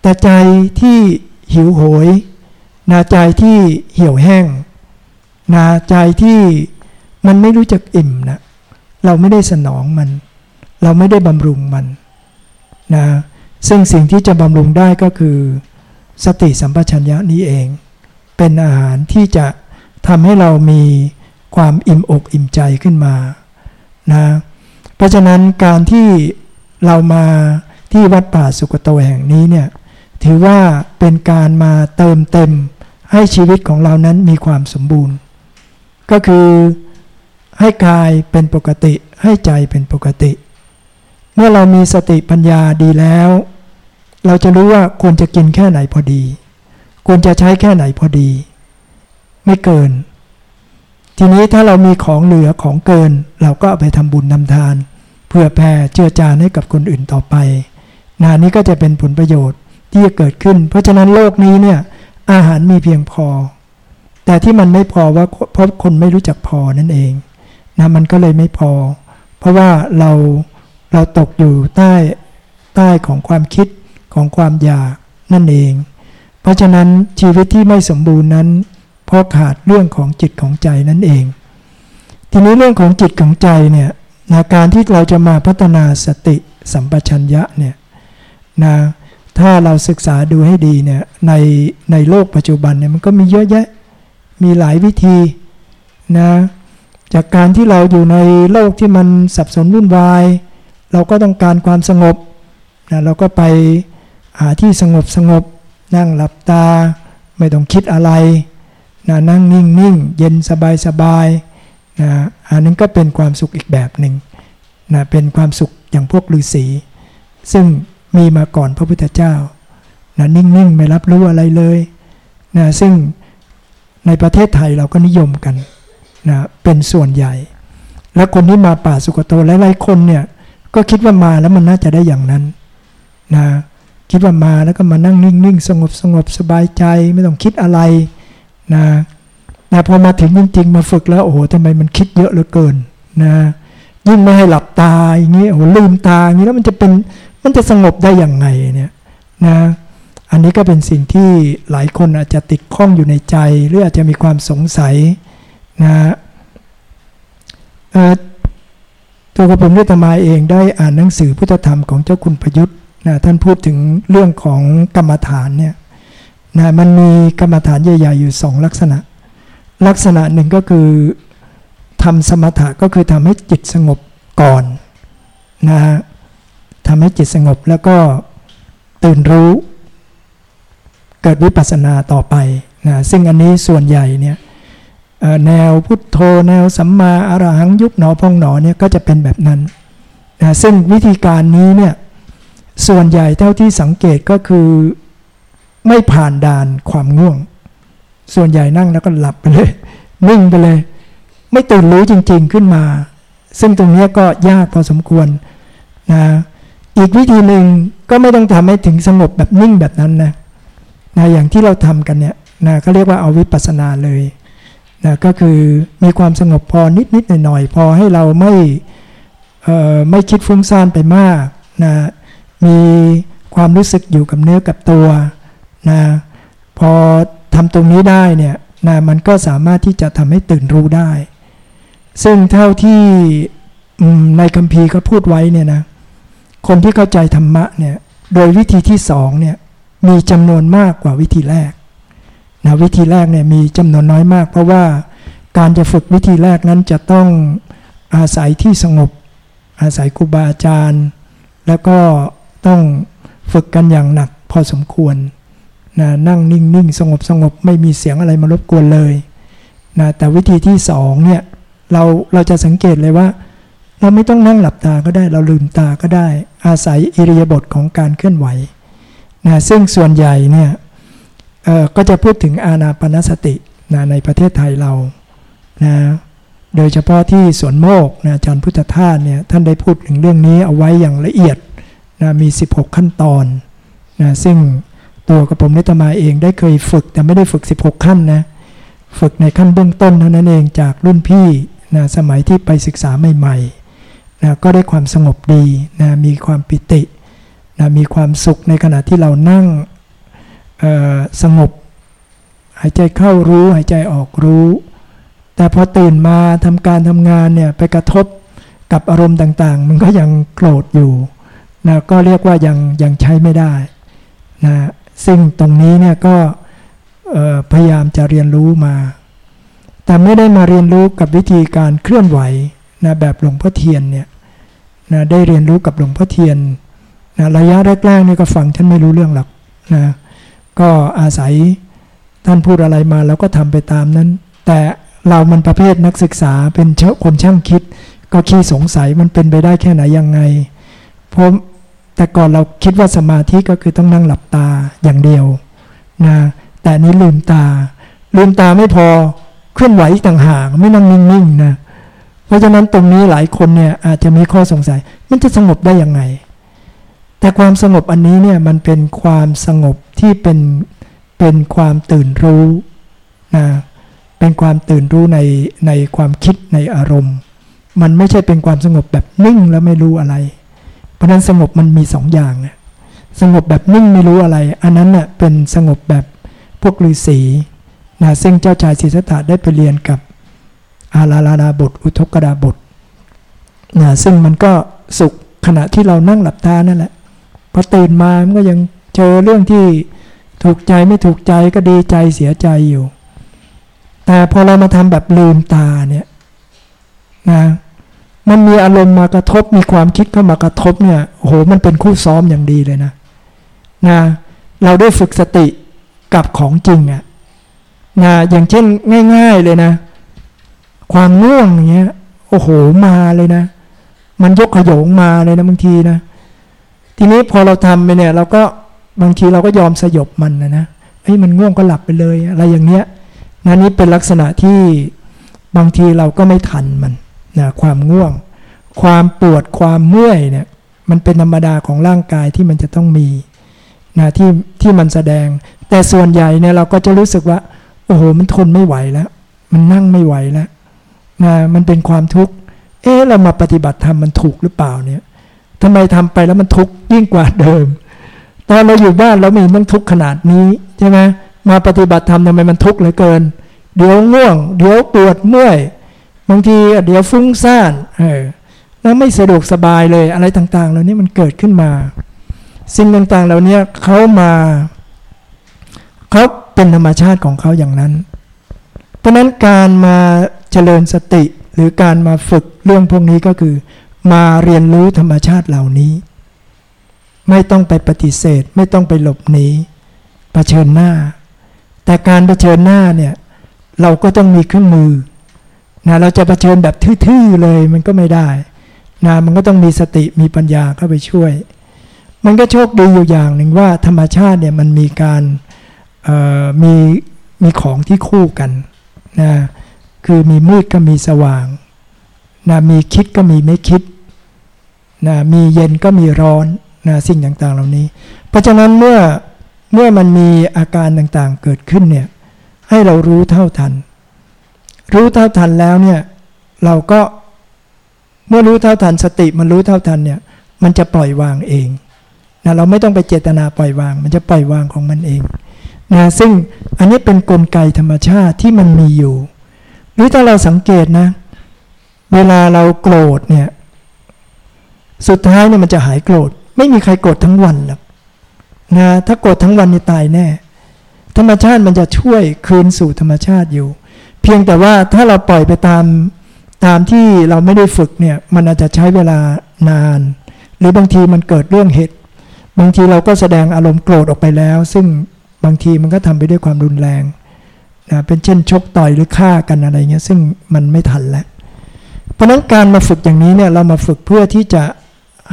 แต่ใจที่หิวโหยนาใจที่เหี่ยวแห้งนาใจที่มันไม่รู้จักอิ่มนะเราไม่ได้สนองมัน เราไม่ได้บำรุงมันนะซึ่งสิ่งที่จะบำรุงได้ก็คือ สติสัมปชัญญะนี้เอง เป็นอาหารที่จะทำให้เรามีความอิ่มอกอิ่มใจขึ้นมานะเพราะฉะนั้นการที่เรามาที่วัดป่าสุกโตแห่งนี้เนี่ยถือว่าเป็นการมาเติมเต็มให้ชีวิตของเรานั้นมีความสมบูรณ์ ก็คือให้กายเป็นปกติให้ใจเป็นปกติ เมื่อเรามีสติปัญญาดีแล้ว เราจะรู้ว่าควรจะกินแค่ไหนพอดี ควรจะใช้แค่ไหนพอดี ไม่เกิน ทีนี้ถ้าเรามีของเหลือของเกิน เราก็เอาไปทำบุญนำทาน เพื่อแผ่เจือจานให้กับคนอื่นต่อไปนานี้ก็จะเป็นผลประโยชน์ที่จะเกิดขึ้น เพราะฉะนั้นโลกนี้เนี่ยอาหารมีเพียงพอ แต่ที่มันไม่พอว่าเพราะคนไม่รู้จักพอนั่นเองนะมันก็เลยไม่พอ เพราะว่าเราเราตกอยู่ใต้ใต้ของความคิดของความอยากนั่นเอง เพราะฉะนั้นชีวิตที่ไม่สมบูรณ์นั้น เพราะขาดเรื่องของจิตของใจนั่นเอง ทีนี้เรื่องของจิตของใจเนี่ยนะการที่เราจะมาพัฒนาสติสัมปชัญญะเนี่ยนะถ้าเราศึกษาดูให้ดีเนี่ยในในโลกปัจจุบันเนี่ยมันก็มีเยอะแยะมีหลายวิธีนะจากการที่เราอยู่ในโลกที่มันสับสนวุ่นวาย เราก็ต้องการความสงบนะเราก็ไปหาที่สงบสงบ นั่งหลับตา ไม่ต้องคิดอะไรนะนั่งนิ่งนิ่งเย็นสบายสบายนะอันนั้นก็เป็นความสุขอีกแบบหนึ่งนะเป็นความสุขอย่างพวกฤาษีซึ่งมีมาก่อนพระพุทธเจ้านะนิ่งๆ ไม่รับรู้อะไรเลยนะซึ่งในประเทศไทยเราก็นิยมกันนะเป็นส่วนใหญ่ และคนที่มาป่าสุกโตหลายๆคนเนี่ยก็คิดว่ามาแล้วมันน่าจะได้อย่างนั้นนะ คิดว่ามาแล้วก็มานั่งนิ่งๆ สงบสงบสบายใจไม่ต้องคิดอะไรนะนะพอมาถึงจริงๆ มาฝึกแล้วโอ้โหทำไมมันคิดเยอะเหลือเกินนะยิ่งไม่ให้หลับตาอย่างนี้โอ้โหลืมตาอย่างนี้แล้วมันจะเป็นมันจะสงบได้อย่างไงเนี่ยนะอันนี้ก็เป็นสิ่งที่หลายคนอาจจะติดข้องอยู่ในใจ หรืออาจจะมีความสงสัยนะตัวกระผมด้วยธรรมาเองได้อ่านหนังสือพุทธธรรมของเจ้าคุณประยุทธ์ นะท่านพูดถึงเรื่องของกรรมฐานเนี่ยนะมันมีกรรมฐานใหญ่ ๆ อยู่สองลักษณะ ลักษณะหนึ่งก็คือทำสมถะก็คือทำให้จิตสงบก่อนนะทำให้จิตสงบแล้วก็ตื่นรู้ เกิดวิปัสสนาต่อไปนะซึ่งอันนี้ส่วนใหญ่เนี่ยแนวพุทโธแนวสัมมาอรหังยุบหนอพองหนอเนี่ยก็จะเป็นแบบนั้นนะซึ่งวิธีการนี้เนี่ย ส่วนใหญ่เท่าที่สังเกตก็คือ ไม่ผ่านด่านความง่วง ส่วนใหญ่นั่งแล้วก็หลับไปเลย นิ่งไปเลย ไม่ตื่นรู้จริง ๆขึ้นมา ซึ่งตรงนี้ก็ยากพอสมควรนะอีกวิธีหนึ่งก็ไม่ต้องทำให้ถึงสงบแบบนิ่งแบบนั้นนะนะอย่างที่เราทำกันเนี่ยนะก็เรียกว่าเอาวิปัสสนาเลยนะก็คือมีความสงบพอนิดนิดหน่อยหน่อยพอให้เราไม่ไม่คิดฟุ้งซ่านไปมากนะ มีความรู้สึกอยู่กับเนื้อกับตัวนะพอทำตรงนี้ได้เนี่ยนะมันก็สามารถที่จะทำให้ตื่นรู้ได้ ซึ่งเท่าที่ในคัมภีร์ก็พูดไว้เนี่ยนะคนที่เข้าใจธรรมะเนี่ยโดยวิธีที่สองเนี่ยมีจำนวนมากกว่าวิธีแรกนะวิธีแรกเนี่ยมีจำนวนน้อยมาก เพราะว่าการจะฝึกวิธีแรกนั้นจะต้องอาศัยที่สงบ อาศัยครูบาอาจารย์ แล้วก็ ต้องฝึกกันอย่างหนักพอสมควรนะนั่งนิ่งๆสงบสงบไม่มีเสียงอะไรมารบกวนเลยนะแต่วิธีที่สองเนี่ยเราเราจะสังเกตเลยว่า เราไม่ต้องนั่งหลับตาก็ได้ เราลืมตาก็ได้ อาศัยอิริยาบถของการเคลื่อนไหวนะซึ่งส่วนใหญ่เนี่ยก็จะพูดถึงอาณาปณสตินะในประเทศไทยเรานะโดยเฉพาะที่สวนโมกนะจารย์พุทธทาสเนี่ยท่านได้พูดถึงเรื่องนี้เอาไว้อย่างละเอียด นะมี 16 ขั้นตอนนะซึ่งตัวกระผมนิตมาเองได้เคยฝึกแต่ไม่ได้ฝึก 16 ขั้นนะฝึกในขั้นเบื้องต้นเท่านั้นเองจากรุ่นพี่นะสมัยที่ไปศึกษาใหม่ๆนะก็ได้ความสงบดีนะมีความปิตินะมีความสุขในขณะที่เรานั่งสงบ หายใจเข้ารู้หายใจออกรู้ แต่พอตื่นมาทำการทำงานเนี่ยไปกระทบกับอารมณ์ต่างๆ มันก็ยังโกรธอยู่ นะก็เรียกว่ายังยังใช้ไม่ได้นะซึ่งตรงนี้เนี่ยก็พยายามจะเรียนรู้มา แต่ไม่ได้มาเรียนรู้กับวิธีการเคลื่อนไหวนะแบบหลวงพ่อเทียนเนี่ยนะได้เรียนรู้กับหลวงพ่อเทียนนะระยะแรกๆนี่ก็ฟังท่านไม่รู้เรื่องหรอกนะก็อาศัยท่านพูดอะไรมาแล้วก็ทำไปตามนั้น แต่เรามันประเภทนักศึกษาเป็นเชคนช่างคิด ก็ขี้สงสัยมันเป็นไปได้แค่ไหนยังไง เพราะ แต่ก่อนเราคิดว่าสมาธิก็คือต้องนั่งหลับตาอย่างเดียวนะแต่นี้ลืมตา ลืมตาไม่พอเคลื่อนไหวต่างหากไม่นั่งนิ่งๆนะเพราะฉะนั้นตรงนี้หลายคนเนี่ยอาจจะมีข้อสงสัย มันจะสงบได้ยังไง แต่ความสงบอันนี้เนี่ยมันเป็นความสงบที่เป็นเป็นความตื่นรู้นะเป็นความตื่นรู้ในในความคิดในอารมณ์ มันไม่ใช่เป็นความสงบแบบนิ่งแล้วไม่รู้อะไร ราะนั้นสงบมันมีสองอย่างนะสงบแบบนิ่งไม่รู้อะไร อันนั้นเน่ะเป็นสงบแบบพวกฤาษีนะซึ่งเจ้าชายศิสตะได้ไปเรียนกับอาลาลาดาบท อุทกดาบทนะซึ่งมันก็สุขขณะที่เรานั่งหลับตานั่นแหละพอตื่นมามันก็ยังเจอเรื่องที่ถูกใจไม่ถูกใจก็ดีใจเสียใจอยู่ แต่พอเรามาทำแบบลืมตาเนี่ยนะ มันมีอารมณ์มากระทบมีความคิดเข้ามากระทบเนี่ยโอ้โหมันเป็นคู่ซ้อมอย่างดีเลยนะนะเราได้ฝึกสติกับของจริงอะ่ะนะอย่างเช่นง่าย ๆเลยนะ ความง่วงอย่างเงี้ยโอ้โหมาเลยนะ มันยกขยงมาเลยนะบางทีนะ ทีนี้พอเราทำไปเนี่ย เราก็บางทีเราก็ยอมสยบมันนะนะเฮ้ยมันง่วงก็หลับไปเลย อะไรอย่างเนี้ยนะนี้เป็นลักษณะที่บางทีเราก็ไม่ทันมัน นะความง่วง ความปวดความเมื่อยเนี่ยมันเป็นธรรมดาของร่างกายที่มันจะต้องมีนะที่ที่มันแสดง แต่ส่วนใหญ่เนี่ยเราก็จะรู้สึกว่า โอ้โหมันทนไม่ไหวแล้ว มันนั่งไม่ไหวแล้วนะมันเป็นความทุกข์เอ๊ะเรามาปฏิบัติธรรมมันถูกหรือเปล่าเนี่ยทำไมทำไปแล้วมันทุกข์ยิ่งกว่าเดิม ตอนเราอยู่บ้านเราไม่ต้องทุกข์ขนาดนี้ใช่ไหมมาปฏิบัติธรรมทำไมมันทุกข์เหลือเกิน เดี๋ยวง่วง เดี๋ยวปวดเมื่อย บางทีเดี๋ยวฟุ้งซ่านเออแล้วไม่สะดวกสบายเลยอะไรต่าง ๆ เหล่านี้มันเกิดขึ้นมา สิ่งต่างๆ เหล่านี้เขามาเขาเป็นธรรมชาติของเขาอย่างนั้น เพราะนั้นการมาเจริญสติหรือการมาฝึกเรื่องพวกนี้ก็คือ มาเรียนรู้ธรรมชาติเหล่านี้ ไม่ต้องไปปฏิเสธ ไม่ต้องไปหลบหนีเผชิญหน้า แต่การเผชิญหน้าเนี่ยเราก็ต้องมีเครื่องมือ นะเราจะะเผชิญแบบทื่อๆเลยมันก็ไม่ได้นะมันก็ต้องมีสติมีปัญญาเข้าไปช่วย มันก็โชคดีอยู่อย่างหนึ่งว่าธรรมชาติเนี่ยมันมีการมีมีของที่คู่กันนะคือมีมืดก็มีสว่างนะมีคิดก็มีไม่คิดนะมีเย็นก็มีร้อนนะสิ่งต่างๆเหล่านี้ เพราะฉะนั้นเมื่อเมื่อมันมีอาการต่างๆเกิดขึ้นเนี่ยให้เรารู้เท่าทัน รู้เท่าทันแล้วเนี่ยเราก็เมื่อรู้เท่าทันสติมันรู้เท่าทันเนี่ยมันจะปล่อยวางเองนะเราไม่ต้องไปเจตนาปล่อยวาง มันจะปล่อยวางของมันเองนะซึ่งอันนี้เป็นนกลไกธรรมชาติที่มันมีอยู่ หรือถ้าเราสังเกตนะ เวลาเราโกรธเนี่ยสุดท้ายเนี่ยมันจะหายโกรธ ไม่มีใครโกรธทั้งวันหรอกนะถ้าโกรธทั้งวันนี่ตายแน่ ธรรมชาติมันจะช่วยคืนสู่ธรรมชาติอยู่ เพียงแต่ว่าถ้าเราปล่อยไปตามตามที่เราไม่ได้ฝึกเนี่ยมันอาจจะใช้เวลานาน หรือบางทีมันเกิดเรื่องเหตุ บางทีเราก็แสดงอารมณ์โกรธออกไปแล้ว ซึ่งบางทีมันก็ทำไปด้วยความรุนแรงนะเป็นเช่นชกต่อยหรือฆ่ากันอะไรเงี้ยซึ่งมันไม่ทันแล้ว เพราะนั้นการมาฝึกอย่างนี้เนี่ยเรามาฝึกเพื่อที่จะ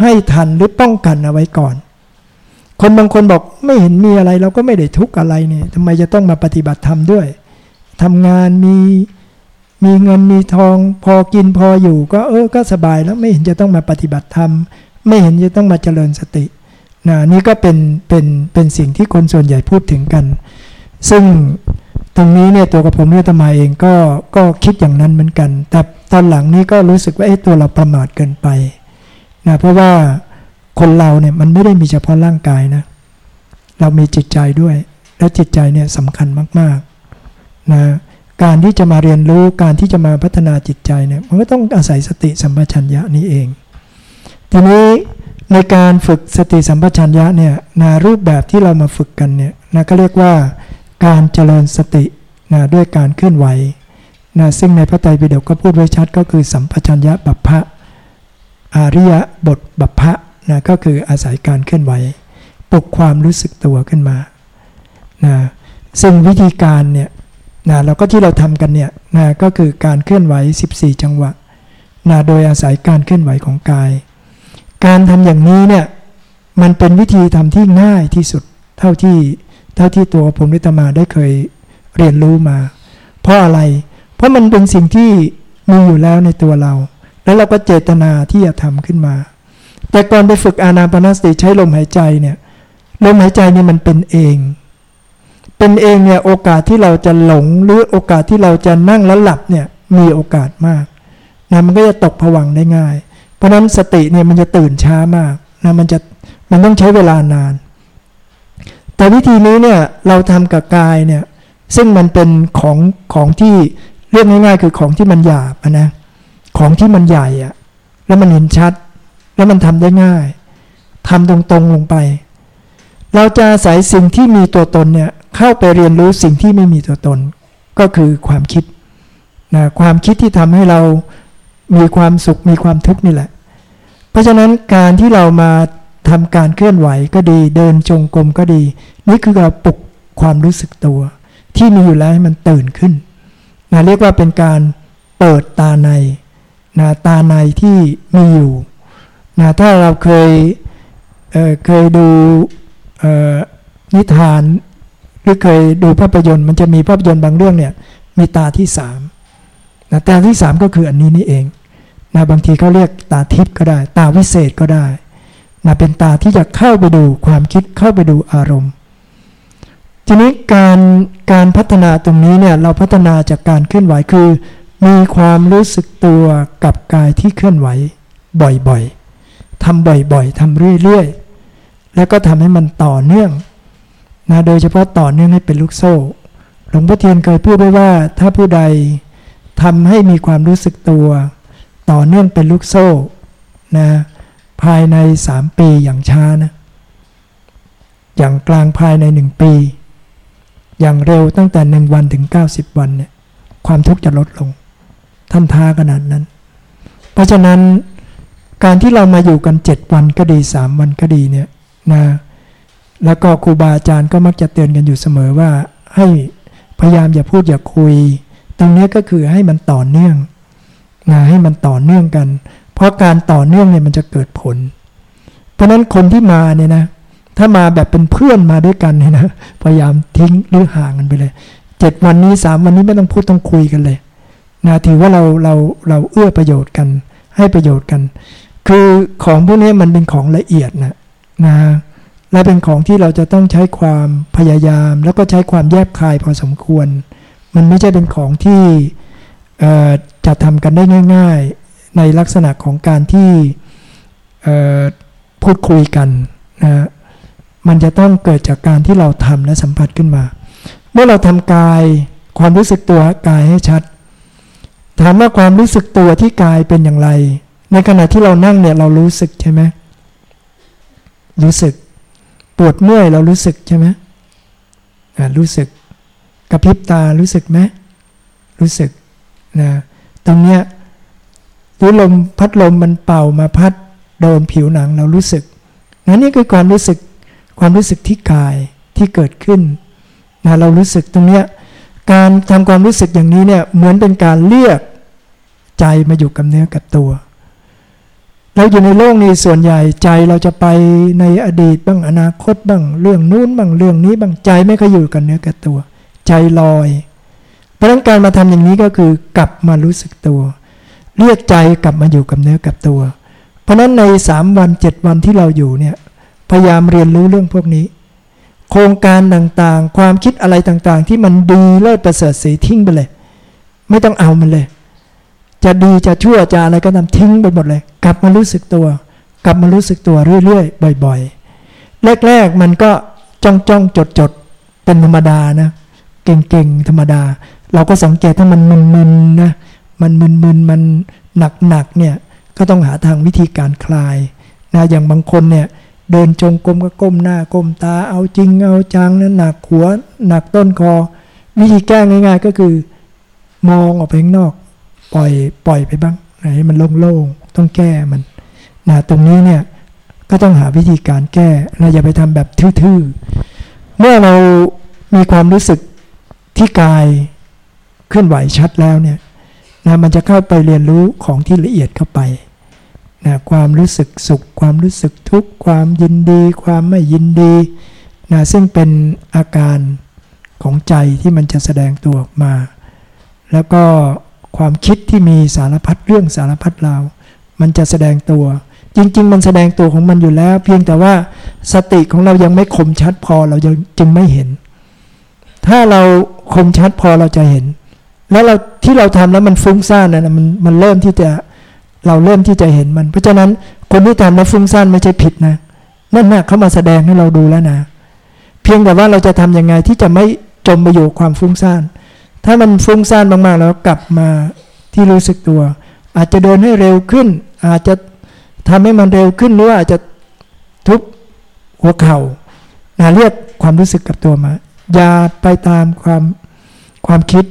ให้ทันหรือป้องกันเอาไว้ก่อน คนบางคนบอกไม่เห็นมีอะไรเราก็ไม่ได้ทุกข์อะไรเนี่ยทำไมจะต้องมาปฏิบัติธรรมด้วย ทำงานมีมีเงินมีทอง พอกินพออยู่ ก็เออก็สบายแล้วไม่เห็นจะต้องมาปฏิบัติธรรม ไม่เห็นจะต้องมาเจริญสตินะนี่ก็เป็นเป็นเป็นสิ่งที่คนส่วนใหญ่พูดถึงกัน ซึ่งตรงนี้เนี่ยตัวกับผมเนี่ยตมาเองก็ก็คิดอย่างนั้นเหมือนกัน แต่ตอนหลังนี้ก็รู้สึกว่าไอ้ตัวเราประมาทเกินไปนะเพราะว่าคนเราเนี่ยมันไม่ได้มีเฉพาะร่างกายนะ เรามีจิตใจด้วย และจิตใจเนี่ยสำคัญมาก นะการที่จะมาเรียนรู้การที่จะมาพัฒนาจิตใจเนี่ยมันก็ต้องอาศัยสติสัมปชัญญะนี้เอง ทีนี้ในการฝึกสติสัมปชัญญะเนี่ยนะรูปแบบที่เรามาฝึกกันเนี่ยนะก็เรียกว่าการเจริญสตินะด้วยการเคลื่อนไหวนะซึ่งในพระไตรปิฎกก็พูดไว้ชัดก็คือสัมปชัญญะบัพพะอาริยบทบัพพะนะก็คืออาศัยการเคลื่อนไหวปลุกความรู้สึกตัวขึ้นมานะซึ่งวิธีการเนี่ย นะเราก็ที่เราทำกันเนี่ยนะก็คือการเคลื่อนไหว 14 จังหวะนะโดยอาศัยการเคลื่อนไหวของกาย การทำอย่างนี้เนี่ยมันเป็นวิธีทำที่ง่ายที่สุดเท่าที่เท่าที่ตัวผมนิตมาได้เคยเรียนรู้มา เพราะอะไร เพราะมันเป็นสิ่งที่มีอยู่แล้วในตัวเรา แล้วเราก็เจตนาที่จะทำขึ้นมา แต่ก่อนไปฝึกอานาปานสติใช้ลมหายใจเนี่ยลมหายใจนี่มันเป็นเอง เป็นเองเนี่ยโอกาสที่เราจะหลงหรือโอกาสที่เราจะนั่งแล้วหลับเนี่ยมีโอกาสมากนะมันก็จะตกผวังได้ง่าย เพราะนั้นสติเนี่ยมันจะตื่นช้ามากนะมันจะมันต้องใช้เวลานาน แต่วิธีนี้เนี่ยเราทำกับกายเนี่ยซึ่งมันเป็นของของที่เรียกง่ายๆ คือของที่มันหยาบนะของที่มันใหญ่อะแล้วมันเห็นชัด แล้วมันทำได้ง่ายทำตรงๆลงไป เราจะอาศัยสิ่งที่มีตัวตนเนี่ย เข้าไปเรียนรู้สิ่งที่ไม่มีตัวตน ก็คือความคิดนะความคิดที่ทำให้เรามีความสุขมีความทุกข์นี่แหละ เพราะฉะนั้นการที่เรามาทำการเคลื่อนไหวก็ดี เดินจงกรมก็ดี นี่คือเราปลุกความรู้สึกตัว ที่มีอยู่แล้วให้มันตื่นขึ้นนะเรียกว่าเป็นการเปิดตาในนะตาในที่มีอยู่นะถ้าเราเคยเเคยดูนิทาน หรือเคยดูภาพยนตร์มันจะมีภาพยนตร์บางเรื่องเนี่ยมีตาที่สามนะตาที่สามก็คืออันนี้นี่เองนะบางทีเขาเรียกตาทิพย์ก็ได้ ตาวิเศษก็ได้นะเป็นตาที่จะเข้าไปดูความคิดเข้าไปดูอารมณ์ ทีนี้การการพัฒนาตรงนี้เนี่ยเราพัฒนาจากการเคลื่อนไหวคือ มีความรู้สึกตัวกับกายที่เคลื่อนไหวบ่อยๆทำบ่อยๆทำเรื่อยๆ แล้วก็ทำให้มันต่อเนื่อง นะโดยเฉพาะต่อเนื่องให้เป็นลูกโซ่ หลวงพ่อเทียนเคยพูดไว้ว่า ถ้าผู้ใดทำให้มีความรู้สึกตัว ต่อเนื่องเป็นลูกโซ่นะภายในสามปีอย่างช้านะอย่างกลางภายในหนึ่งปี อย่างเร็วตั้งแต่หนึ่งวันถึง 90 วันเนี่ยความทุกข์จะลดลง ท่านท้าขนาดนั้น เพราะฉะนั้นการที่เรามาอยู่กันเจ็ดวันก็ดีสามวันก็ดีเนี่ยนะ แล้วก็ครูบาอาจารย์ก็มักจะเตือนกันอยู่เสมอว่า ให้พยายามอย่าพูดอย่าคุย ตรงนี้ก็คือให้มันต่อเนื่องนะให้มันต่อเนื่องกัน เพราะการต่อเนื่องเนี่ยมันจะเกิดผล เพราะนั้นคนที่มาเนี่ยนะถ้ามาแบบเป็นเพื่อนมาด้วยกันเนี่ยนะพยายามทิ้งหรือห่างกันไปเลยเจ็ดวันนี้สามวันนี้ไม่ต้องพูดต้องคุยกันเลยนะถือว่าเราเราเราเอื้อประโยชน์กัน ให้ประโยชน์กัน คือของพวกนี้มันเป็นของละเอียดนะนะ และเป็นของที่เราจะต้องใช้ความพยายาม แล้วก็ใช้ความแยบคายพอสมควร มันไม่ใช่เป็นของที่จะทำกันได้ง่ายในลักษณะของการที่พูดคุยกันนะมันจะต้องเกิดจากการที่เราทำและสัมผัสขึ้นมา เมื่อเราทำกายความรู้สึกตัวกายให้ชัด ถามว่าความรู้สึกตัวที่กายเป็นอย่างไร ในขณะที่เรานั่งเนี่ยเรารู้สึกใช่ไหมรู้สึก ปวดเมื่อยเรารู้สึกใช่ไหมรู้สึกกระพริบตารู้สึกไหมรู้สึกนะตรงเนี้ยหรือลมพัดลมมันเป่ามาพัดโดนผิวหนังเรารู้สึกนั่นนี่คือความรู้สึกความรู้สึกที่กายที่เกิดขึ้นนะเรารู้สึกตรงเนี้ยการทำความรู้สึกอย่างนี้เนี่ยเหมือนเป็นการเรียกใจมาอยู่กับเนื้อกับตัว เราอยู่ในโลกนี้ส่วนใหญ่ใจเราจะไปในอดีตบ้างอนาคตบ้างเรื่องนู้นบ้างเรื่องนี้บ้างใจไม่เคยอยู่กับเนื้อกับตัว ใจลอย เพราะนั้นการมาทำอย่างนี้ก็คือกลับมารู้สึกตัว เรียกใจกลับมาอยู่กับเนื้อกับตัว เพราะนั้นในสามวันเจ็ดวันที่เราอยู่เนี่ยพยายามเรียนรู้เรื่องพวกนี้ โครงการต่างๆ ความคิดอะไรต่างๆ ที่มันดีเลิศประเสริฐสีทิ้งไปเลย ไม่ต้องเอามันเลย จะดีจะชั่วจะอะไรก็ตามทิ้งไปหมดเลย กลับมารู้สึกตัว กลับมารู้สึกตัวเรื่อยๆ บ่อยๆ แรกๆมันก็จ้องจ้องจดจดเป็นธรรมดานะ เก่งๆ ธรรมดา เราก็สังเกตถ้ามันมึนๆนะมันมึนๆมันหนักๆเนี่ยก็ต้องหาทางวิธีการคลายนะอย่างบางคนเนี่ยเดินจงกรมก็ก้มหน้าก้มตาเอาจริงเอาจังนะหนักหัวหนักต้นคอ วิธีแก้ง่าย ๆ ก็คือ มองออกไปข้างนอก ปล่อยปล่อยไปบ้างให้มันโล่งๆต้องแก้มันนะตรงนี้เนี่ยก็ต้องหาวิธีการแก้เราอย่าไปทำแบบทื่อๆเมื่อเรามีความรู้สึกที่กายเคลื่อนไหวชัดแล้วเนี่ยนะมันจะเข้าไปเรียนรู้ของที่ละเอียดเข้าไปนะความรู้สึกสุข ความรู้สึกทุกข์ความยินดี ความไม่ยินดีนะซึ่งเป็นอาการของใจที่มันจะแสดงตัวออกมา แล้วก็ ความคิดที่มีสารพัดเรื่องสารพัดราว มันจะแสดงตัว จริง ๆ มันแสดงตัวของมันอยู่แล้ว เพียงแต่ว่าสติของเรายังไม่คมชัดพอเราจึงไม่เห็น ถ้าเราคมชัดพอเราจะเห็น แล้วเราที่เราทำแล้วมันฟุ้งซ่านนะมันมันเริ่มที่จะเราเริ่มที่จะเห็นมัน เพราะฉะนั้นคนที่ทำแล้วฟุ้งซ่านไม่ใช่ผิดนะนั่นน่ะเขามาแสดงให้เราดูแล้วนะ เพียงแต่ว่าเราจะทํำยังไงที่จะไม่จมไปอยู่ความฟุ้งซ่าน ถ้ามันฟุ้งซ่านมากๆแล้วกลับมาที่รู้สึกตัว อาจจะเดินให้เร็วขึ้น อาจจะทำให้มันเร็วขึ้นหรืออาจจะทุบหัวเขา่าเรียกความรู้สึกกับตัวมา อย่าไปตามความความคิด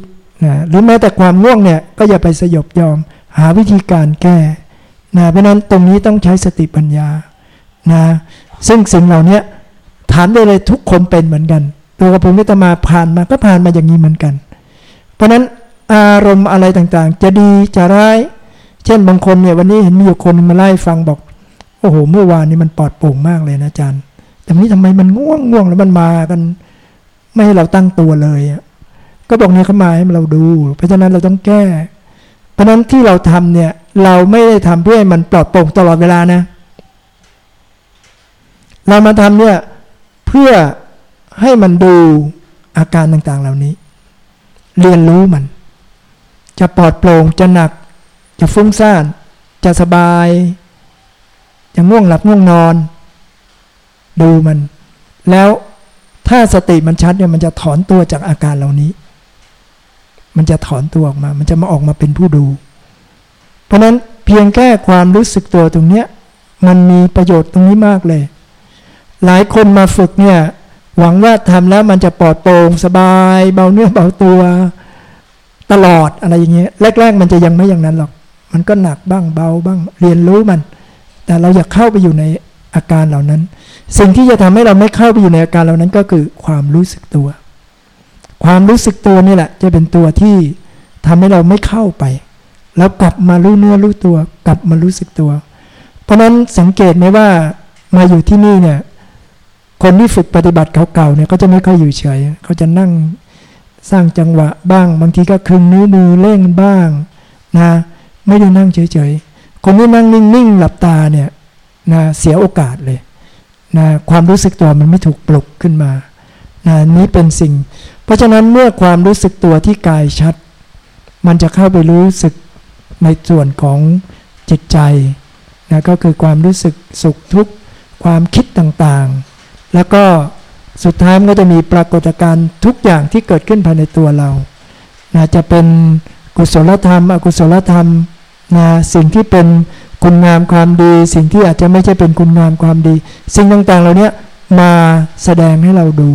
นะหรือแม้แต่ความง่วงเนี่ยก็อย่าไปสยบยอม หาวิธีการแก้นะเพราะนั้นตรงนี้ต้องใช้สติปัญญานะซึ่งสิ่งเหล่านี้ถามได้เลยทุกคนเป็นเหมือนกัน ตัวกระผมนิตมาผ่านมาก็ผ่านมาอย่างนี้เหมือนกัน เพราะนั้นอารมณ์อะไรต่างๆ จะดีจะร้าย เช่นบางคนเนี่ยวันนี้เห็นมีอยู่คนมาไล่ฟังบอก โอ้โห เมื่อวานนี้มันปลอดโปร่งมากเลยนะอาจารย์ แต่นี้ทำไมมันง่วงง่วงแล้วมันมากัน ไม่ให้เราตั้งตัวเลยก็บอกเนี่ยเขามาให้เราดู เพราะฉะนั้นเราต้องแก้ราะนั้นที่เราทำเนี่ย เราไม่ได้ทำเพื่อให้มันปลอดโปร่งตลอดเวลานะ เรามาทำเนี่ยเพื่อให้มันดูอาการต่างๆเหล่านี้ เรียนรู้มัน จะปลอดโปร่งจะหนัก จะฟุ้งซ่านจะสบาย จะง่วงหลับง่วงนอน ดูมัน แล้วถ้าสติมันชัดเนี่ยมันจะถอนตัวจากอาการเหล่านี้ มันจะถอนตัวออกมา มันจะมาออกมาเป็นผู้ดู เพราะนั้นเพียงแค่ความรู้สึกตัวตรงเนี้ยมันมีประโยชน์ตรงนี้มากเลย หลายคนมาฝึกเนี่ย หวังว่าทำแล้วมันจะปลอดโปร่งสบาย เบาเนื้อเบาตัวตลอดอะไรอย่างเงี้ยแรก ๆ มันจะยังไม่อย่างนั้นหรอก มันก็หนักบ้างเบาบ้าง เรียนรู้มัน แต่เราอยากเข้าไปอยู่ในอาการเหล่านั้น สิ่งที่จะทำให้เราไม่เข้าไปอยู่ในอาการเหล่านั้นก็คือความรู้สึกตัว ความรู้สึกตัวนี่แหละ จะเป็นตัวที่ทำให้เราไม่เข้าไป แล้วกลับมารู้เนื้อรู้ตัว กลับมารู้สึกตัว เพราะนั้นสังเกตไหมว่ามาอยู่ที่นี่เนี่ย คนที่ฝึกปฏิบัติเก่าๆเนี่ยก็จะไม่ค่อยอยู่เฉยเขาจะนั่งสร้างจังหวะบ้าง บางทีก็คึงนิ้วมือเล่งบ้างนะไม่ได้นั่งเฉยๆ คนที่นั่งนิ่งๆหลับตาเนี่ยนะเสียโอกาสเลยนะความรู้สึกตัวมันไม่ถูกปลุกขึ้นมานะนี้เป็นสิ่ง เพราะฉะนั้นเมื่อความรู้สึกตัวที่กายชัด มันจะเข้าไปรู้สึกในส่วนของจิตใจนะก็คือความรู้สึกสุขทุกข์ความคิดต่างๆ แล้วก็สุดท้ายมันก็จะมีปรากฏการณ์ทุกอย่างที่เกิดขึ้นภายในตัวเรานะจะเป็นกุศลธรรม อกุศลธรรมนะสิ่งที่เป็นคุณงามความดี สิ่งที่อาจจะไม่ใช่เป็นคุณงามความดี สิ่งต่างๆเหล่านี้มาแสดงให้เราดู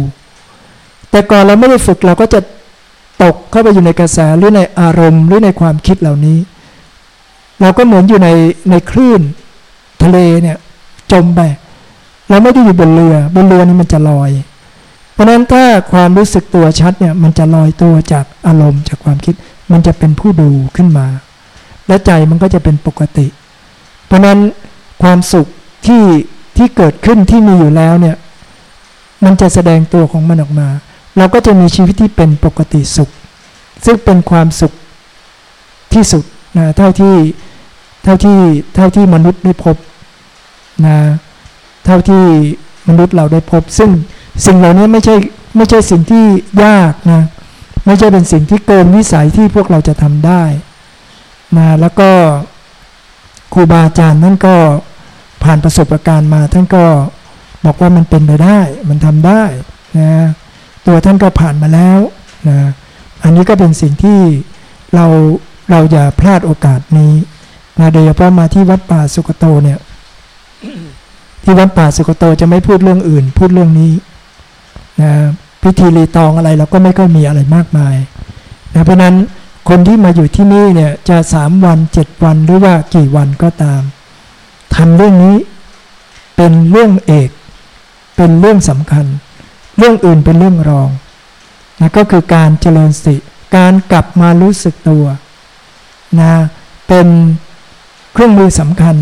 แต่ก่อนเราไม่ได้ฝึกเราก็จะตกเข้าไปอยู่ในกระแสหรือในอารมณ์ หรือในความคิดเหล่านี้ เราก็เหมือนอยู่ในในคลื่นทะเลเนี่ยจมไป เราไม่ได้อยู่บนเรือบนเรือนี่มันจะลอย เพราะนั้นถ้าความรู้สึกตัวชัดเนี่ยมันจะลอยตัวจากอารมณ์จากความคิด มันจะเป็นผู้ดูขึ้นมา และใจมันก็จะเป็นปกติ เพราะนั้นความสุขที่ที่เกิดขึ้นที่มีอยู่แล้วเนี่ยมันจะแสดงตัวของมันออกมา เราก็จะมีชีวิตที่เป็นปกติสุข ซึ่งเป็นความสุขที่สุดนะเท่าที่เท่าที่เท่าที่มนุษย์ได้พบนะ เท่าที่มนุษย์เราได้พบ ซึ่งสิ่งเหล่านี้ไม่ใช่ไม่ใช่สิ่งที่ยากนะไม่ใช่เป็นสิ่งที่เกินวิสัยที่พวกเราจะทำได้นะแล้วก็ครูบาอาจารย์นั่นก็ผ่านประสบการณ์มาท่านก็บอกว่ามันเป็นไปได้ มันทำได้นะตัวท่านก็ผ่านมาแล้วนะอันนี้ก็เป็นสิ่งที่เราเราอย่าพลาดโอกาสนี้นะโดยเฉพาะมาที่วัดป่าสุกโตเนี่ย ที่วัดป่าสุกโตจะไม่พูดเรื่องอื่น พูดเรื่องนี้นะพิธีรีตองอะไรเราก็ไม่ก็มีอะไรมากมายนะเพราะนั้นคนที่มาอยู่ที่นี่เนี่ยจะสามวันเจ็ดวันหรือว่ากี่วันก็ตามทำเรื่องนี้เป็นเรื่องเอก เป็นเรื่องสำคัญ เรื่องอื่นเป็นเรื่องรองนะก็คือการเจริญสติการกลับมารู้สึกตัวนะเป็นเครื่องมือสำคัญ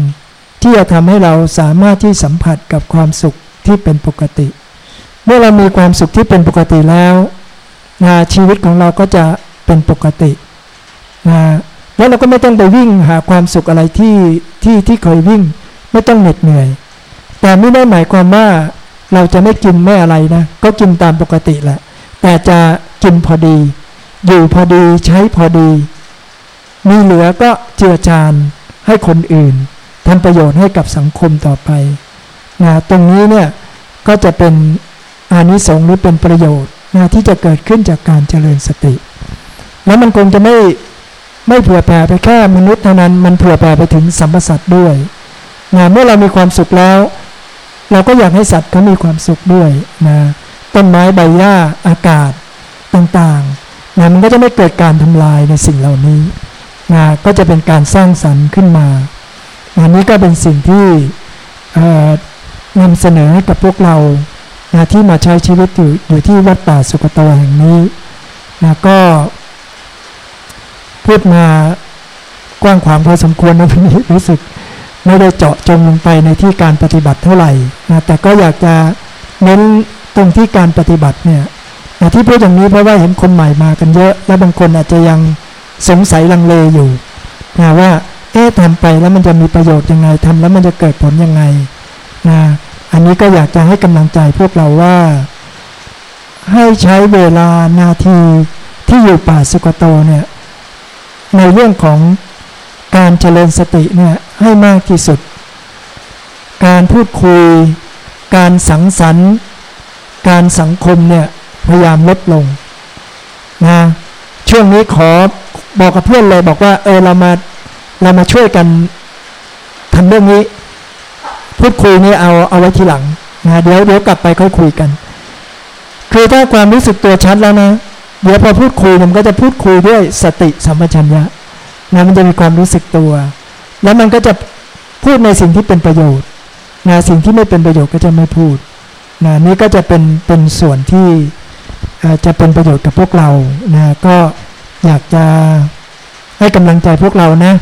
ที่จะทำให้เราสามารถที่สัมผัสกับความสุขที่เป็นปกติ เมื่อเรามีความสุขที่เป็นปกติแล้วนะชีวิตของเราก็จะเป็นปกตินะแล้วเราก็ไม่ต้องไปวิ่งหาความสุขอะไรที่ที่ที่เคยวิ่ง ไม่ต้องเหน็ดเหนื่อย แต่ไม่ได้หมายความว่าเราจะไม่กินไม่อะไรนะ ก็กินตามปกติแหละ แต่จะกินพอดี อยู่พอดีใช้พอดี มีเหลือก็เจือจานให้คนอื่น ทำประโยชน์ให้กับสังคมต่อไปนะตรงนี้เนี่ยก็จะเป็นอานิสงส์หรือเป็นประโยชน์นะที่จะเกิดขึ้นจากการเจริญสติ แล้วมันคงจะไม่ไม่เผื่อแผ่ไปแค่มนุษย์เท่านั้น มันเผื่อแผ่ไปถึงสัมปสัตว์ด้วยนะเมื่อเรามีความสุขแล้ว เราก็อยากให้สัตว์เขามีความสุขด้วยนะต้นไม้ใบหญ้าอากาศต่างๆนะมันก็จะไม่เกิดการทำลายในสิ่งเหล่านี้นะก็จะเป็นการสร้างสรรค์ขึ้นมา อันนี้ก็เป็นสิ่งที่นำเสนอให้กับพวกเรานะที่มาใช้ชีวิตอยู่อยู่ที่วัดป่าสุกโตแห่งนี้นะก็ พูดมากว้างขวางพอสมควรนะวันนี้รู้สึกไม่ได้เจาะจงลงไปในที่การปฏิบัติเท่าไหร่นะแต่ก็อยากจะเน้นตรงที่การปฏิบัติเนี่ยนะที่พูดอย่างนี้เพราะว่าเห็นคนใหม่มากันเยอะ และบางคนอาจจะยังสงสัยลังเลอยู่นะว่า เอ๊ะทำไปแล้วมันจะมีประโยชน์ยังไงทำแล้วมันจะเกิดผลยังไงนะอันนี้ก็อยากจะให้กำลังใจพวกเราว่า ให้ใช้เวลานาทีที่อยู่ป่าสุกโตเนี่ยในเรื่องของการเจริญสติเนี่ยให้มากที่สุด การพูดคุย การสังสรรค์ การสังคมเนี่ยพยายามลดลงนะช่วงนี้ขอบอกกับเพื่อนเลยบอกว่าเออเรามา เรามาช่วยกันทำเรื่องนี้ พูดคุยนี่เอาเอาไว้ทีหลังนะเดี๋ยวเดี๋ยวกลับไปค่อยคุยกัน คือถ้าความรู้สึกตัวชัดแล้วนะเดี๋ยวพอพูดคุยมันก็จะพูดคุยด้วยสติสัมปชัญญะนะมันจะมีความรู้สึกตัว แล้วมันก็จะพูดในสิ่งที่เป็นประโยชน์นะสิ่งที่ไม่เป็นประโยชน์ก็จะไม่พูดนะนี่ก็จะเป็นเป็นส่วนที่จะเป็นประโยชน์กับพวกเรานะก็อยากจะให้กำลังใจพวกเรานะ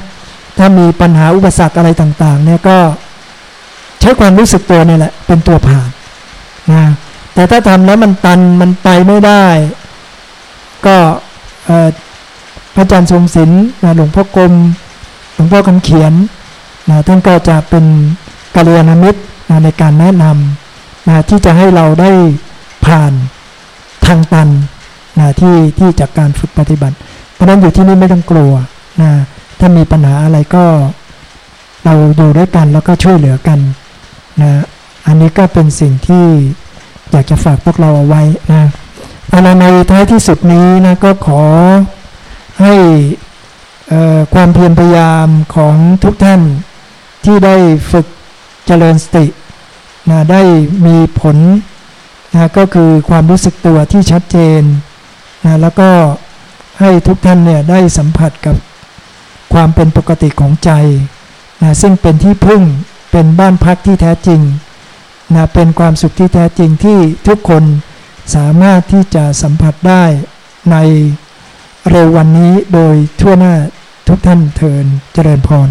ถ้ามีปัญหาอุปสรรคอะไรต่าง ๆ เนี่ยก็ใช้ความรู้สึกตัวนี่แหละ เป็นตัวผ่านนะแต่ถ้าทำแล้วมันตันมันไปไม่ได้ ก็พระอาจารย์ทรงศิลป์หลวงพ่อกรมหลวงพ่อคำเขียนนะท่านก็จะเป็นกาลยาณมิตรนะในการแนะนำนะที่จะให้เราได้ผ่านทางตันนะที่ที่จากการฝึกปฏิบัติ เพราะนั้นอยู่ที่นี่ไม่ต้องกลัวนะ ถ้ามีปัญหาอะไรก็เราอยู่ด้วยกันแล้วก็ช่วยเหลือกันนะอันนี้ก็เป็นสิ่งที่อยากจะฝากพวกเราเอาไว้นะอาในท้ายที่สุดนี้นะก็ขอให้ความเพียรพยายามของทุกท่านที่ได้ฝึกเจริญสตินะได้มีผลนะก็คือความรู้สึกตัวที่ชัดเจนนะแล้วก็ให้ทุกท่านเนี่ยได้สัมผัสกับ ความเป็นปกติของใจนะซึ่งเป็นที่พึ่งเป็นบ้านพักที่แท้จริงนะเป็นความสุขที่แท้จริงที่ทุกคนสามารถที่จะสัมผัสได้ในเร็ววันนี้โดยทั่วหน้าทุกท่านเทินเจริญพร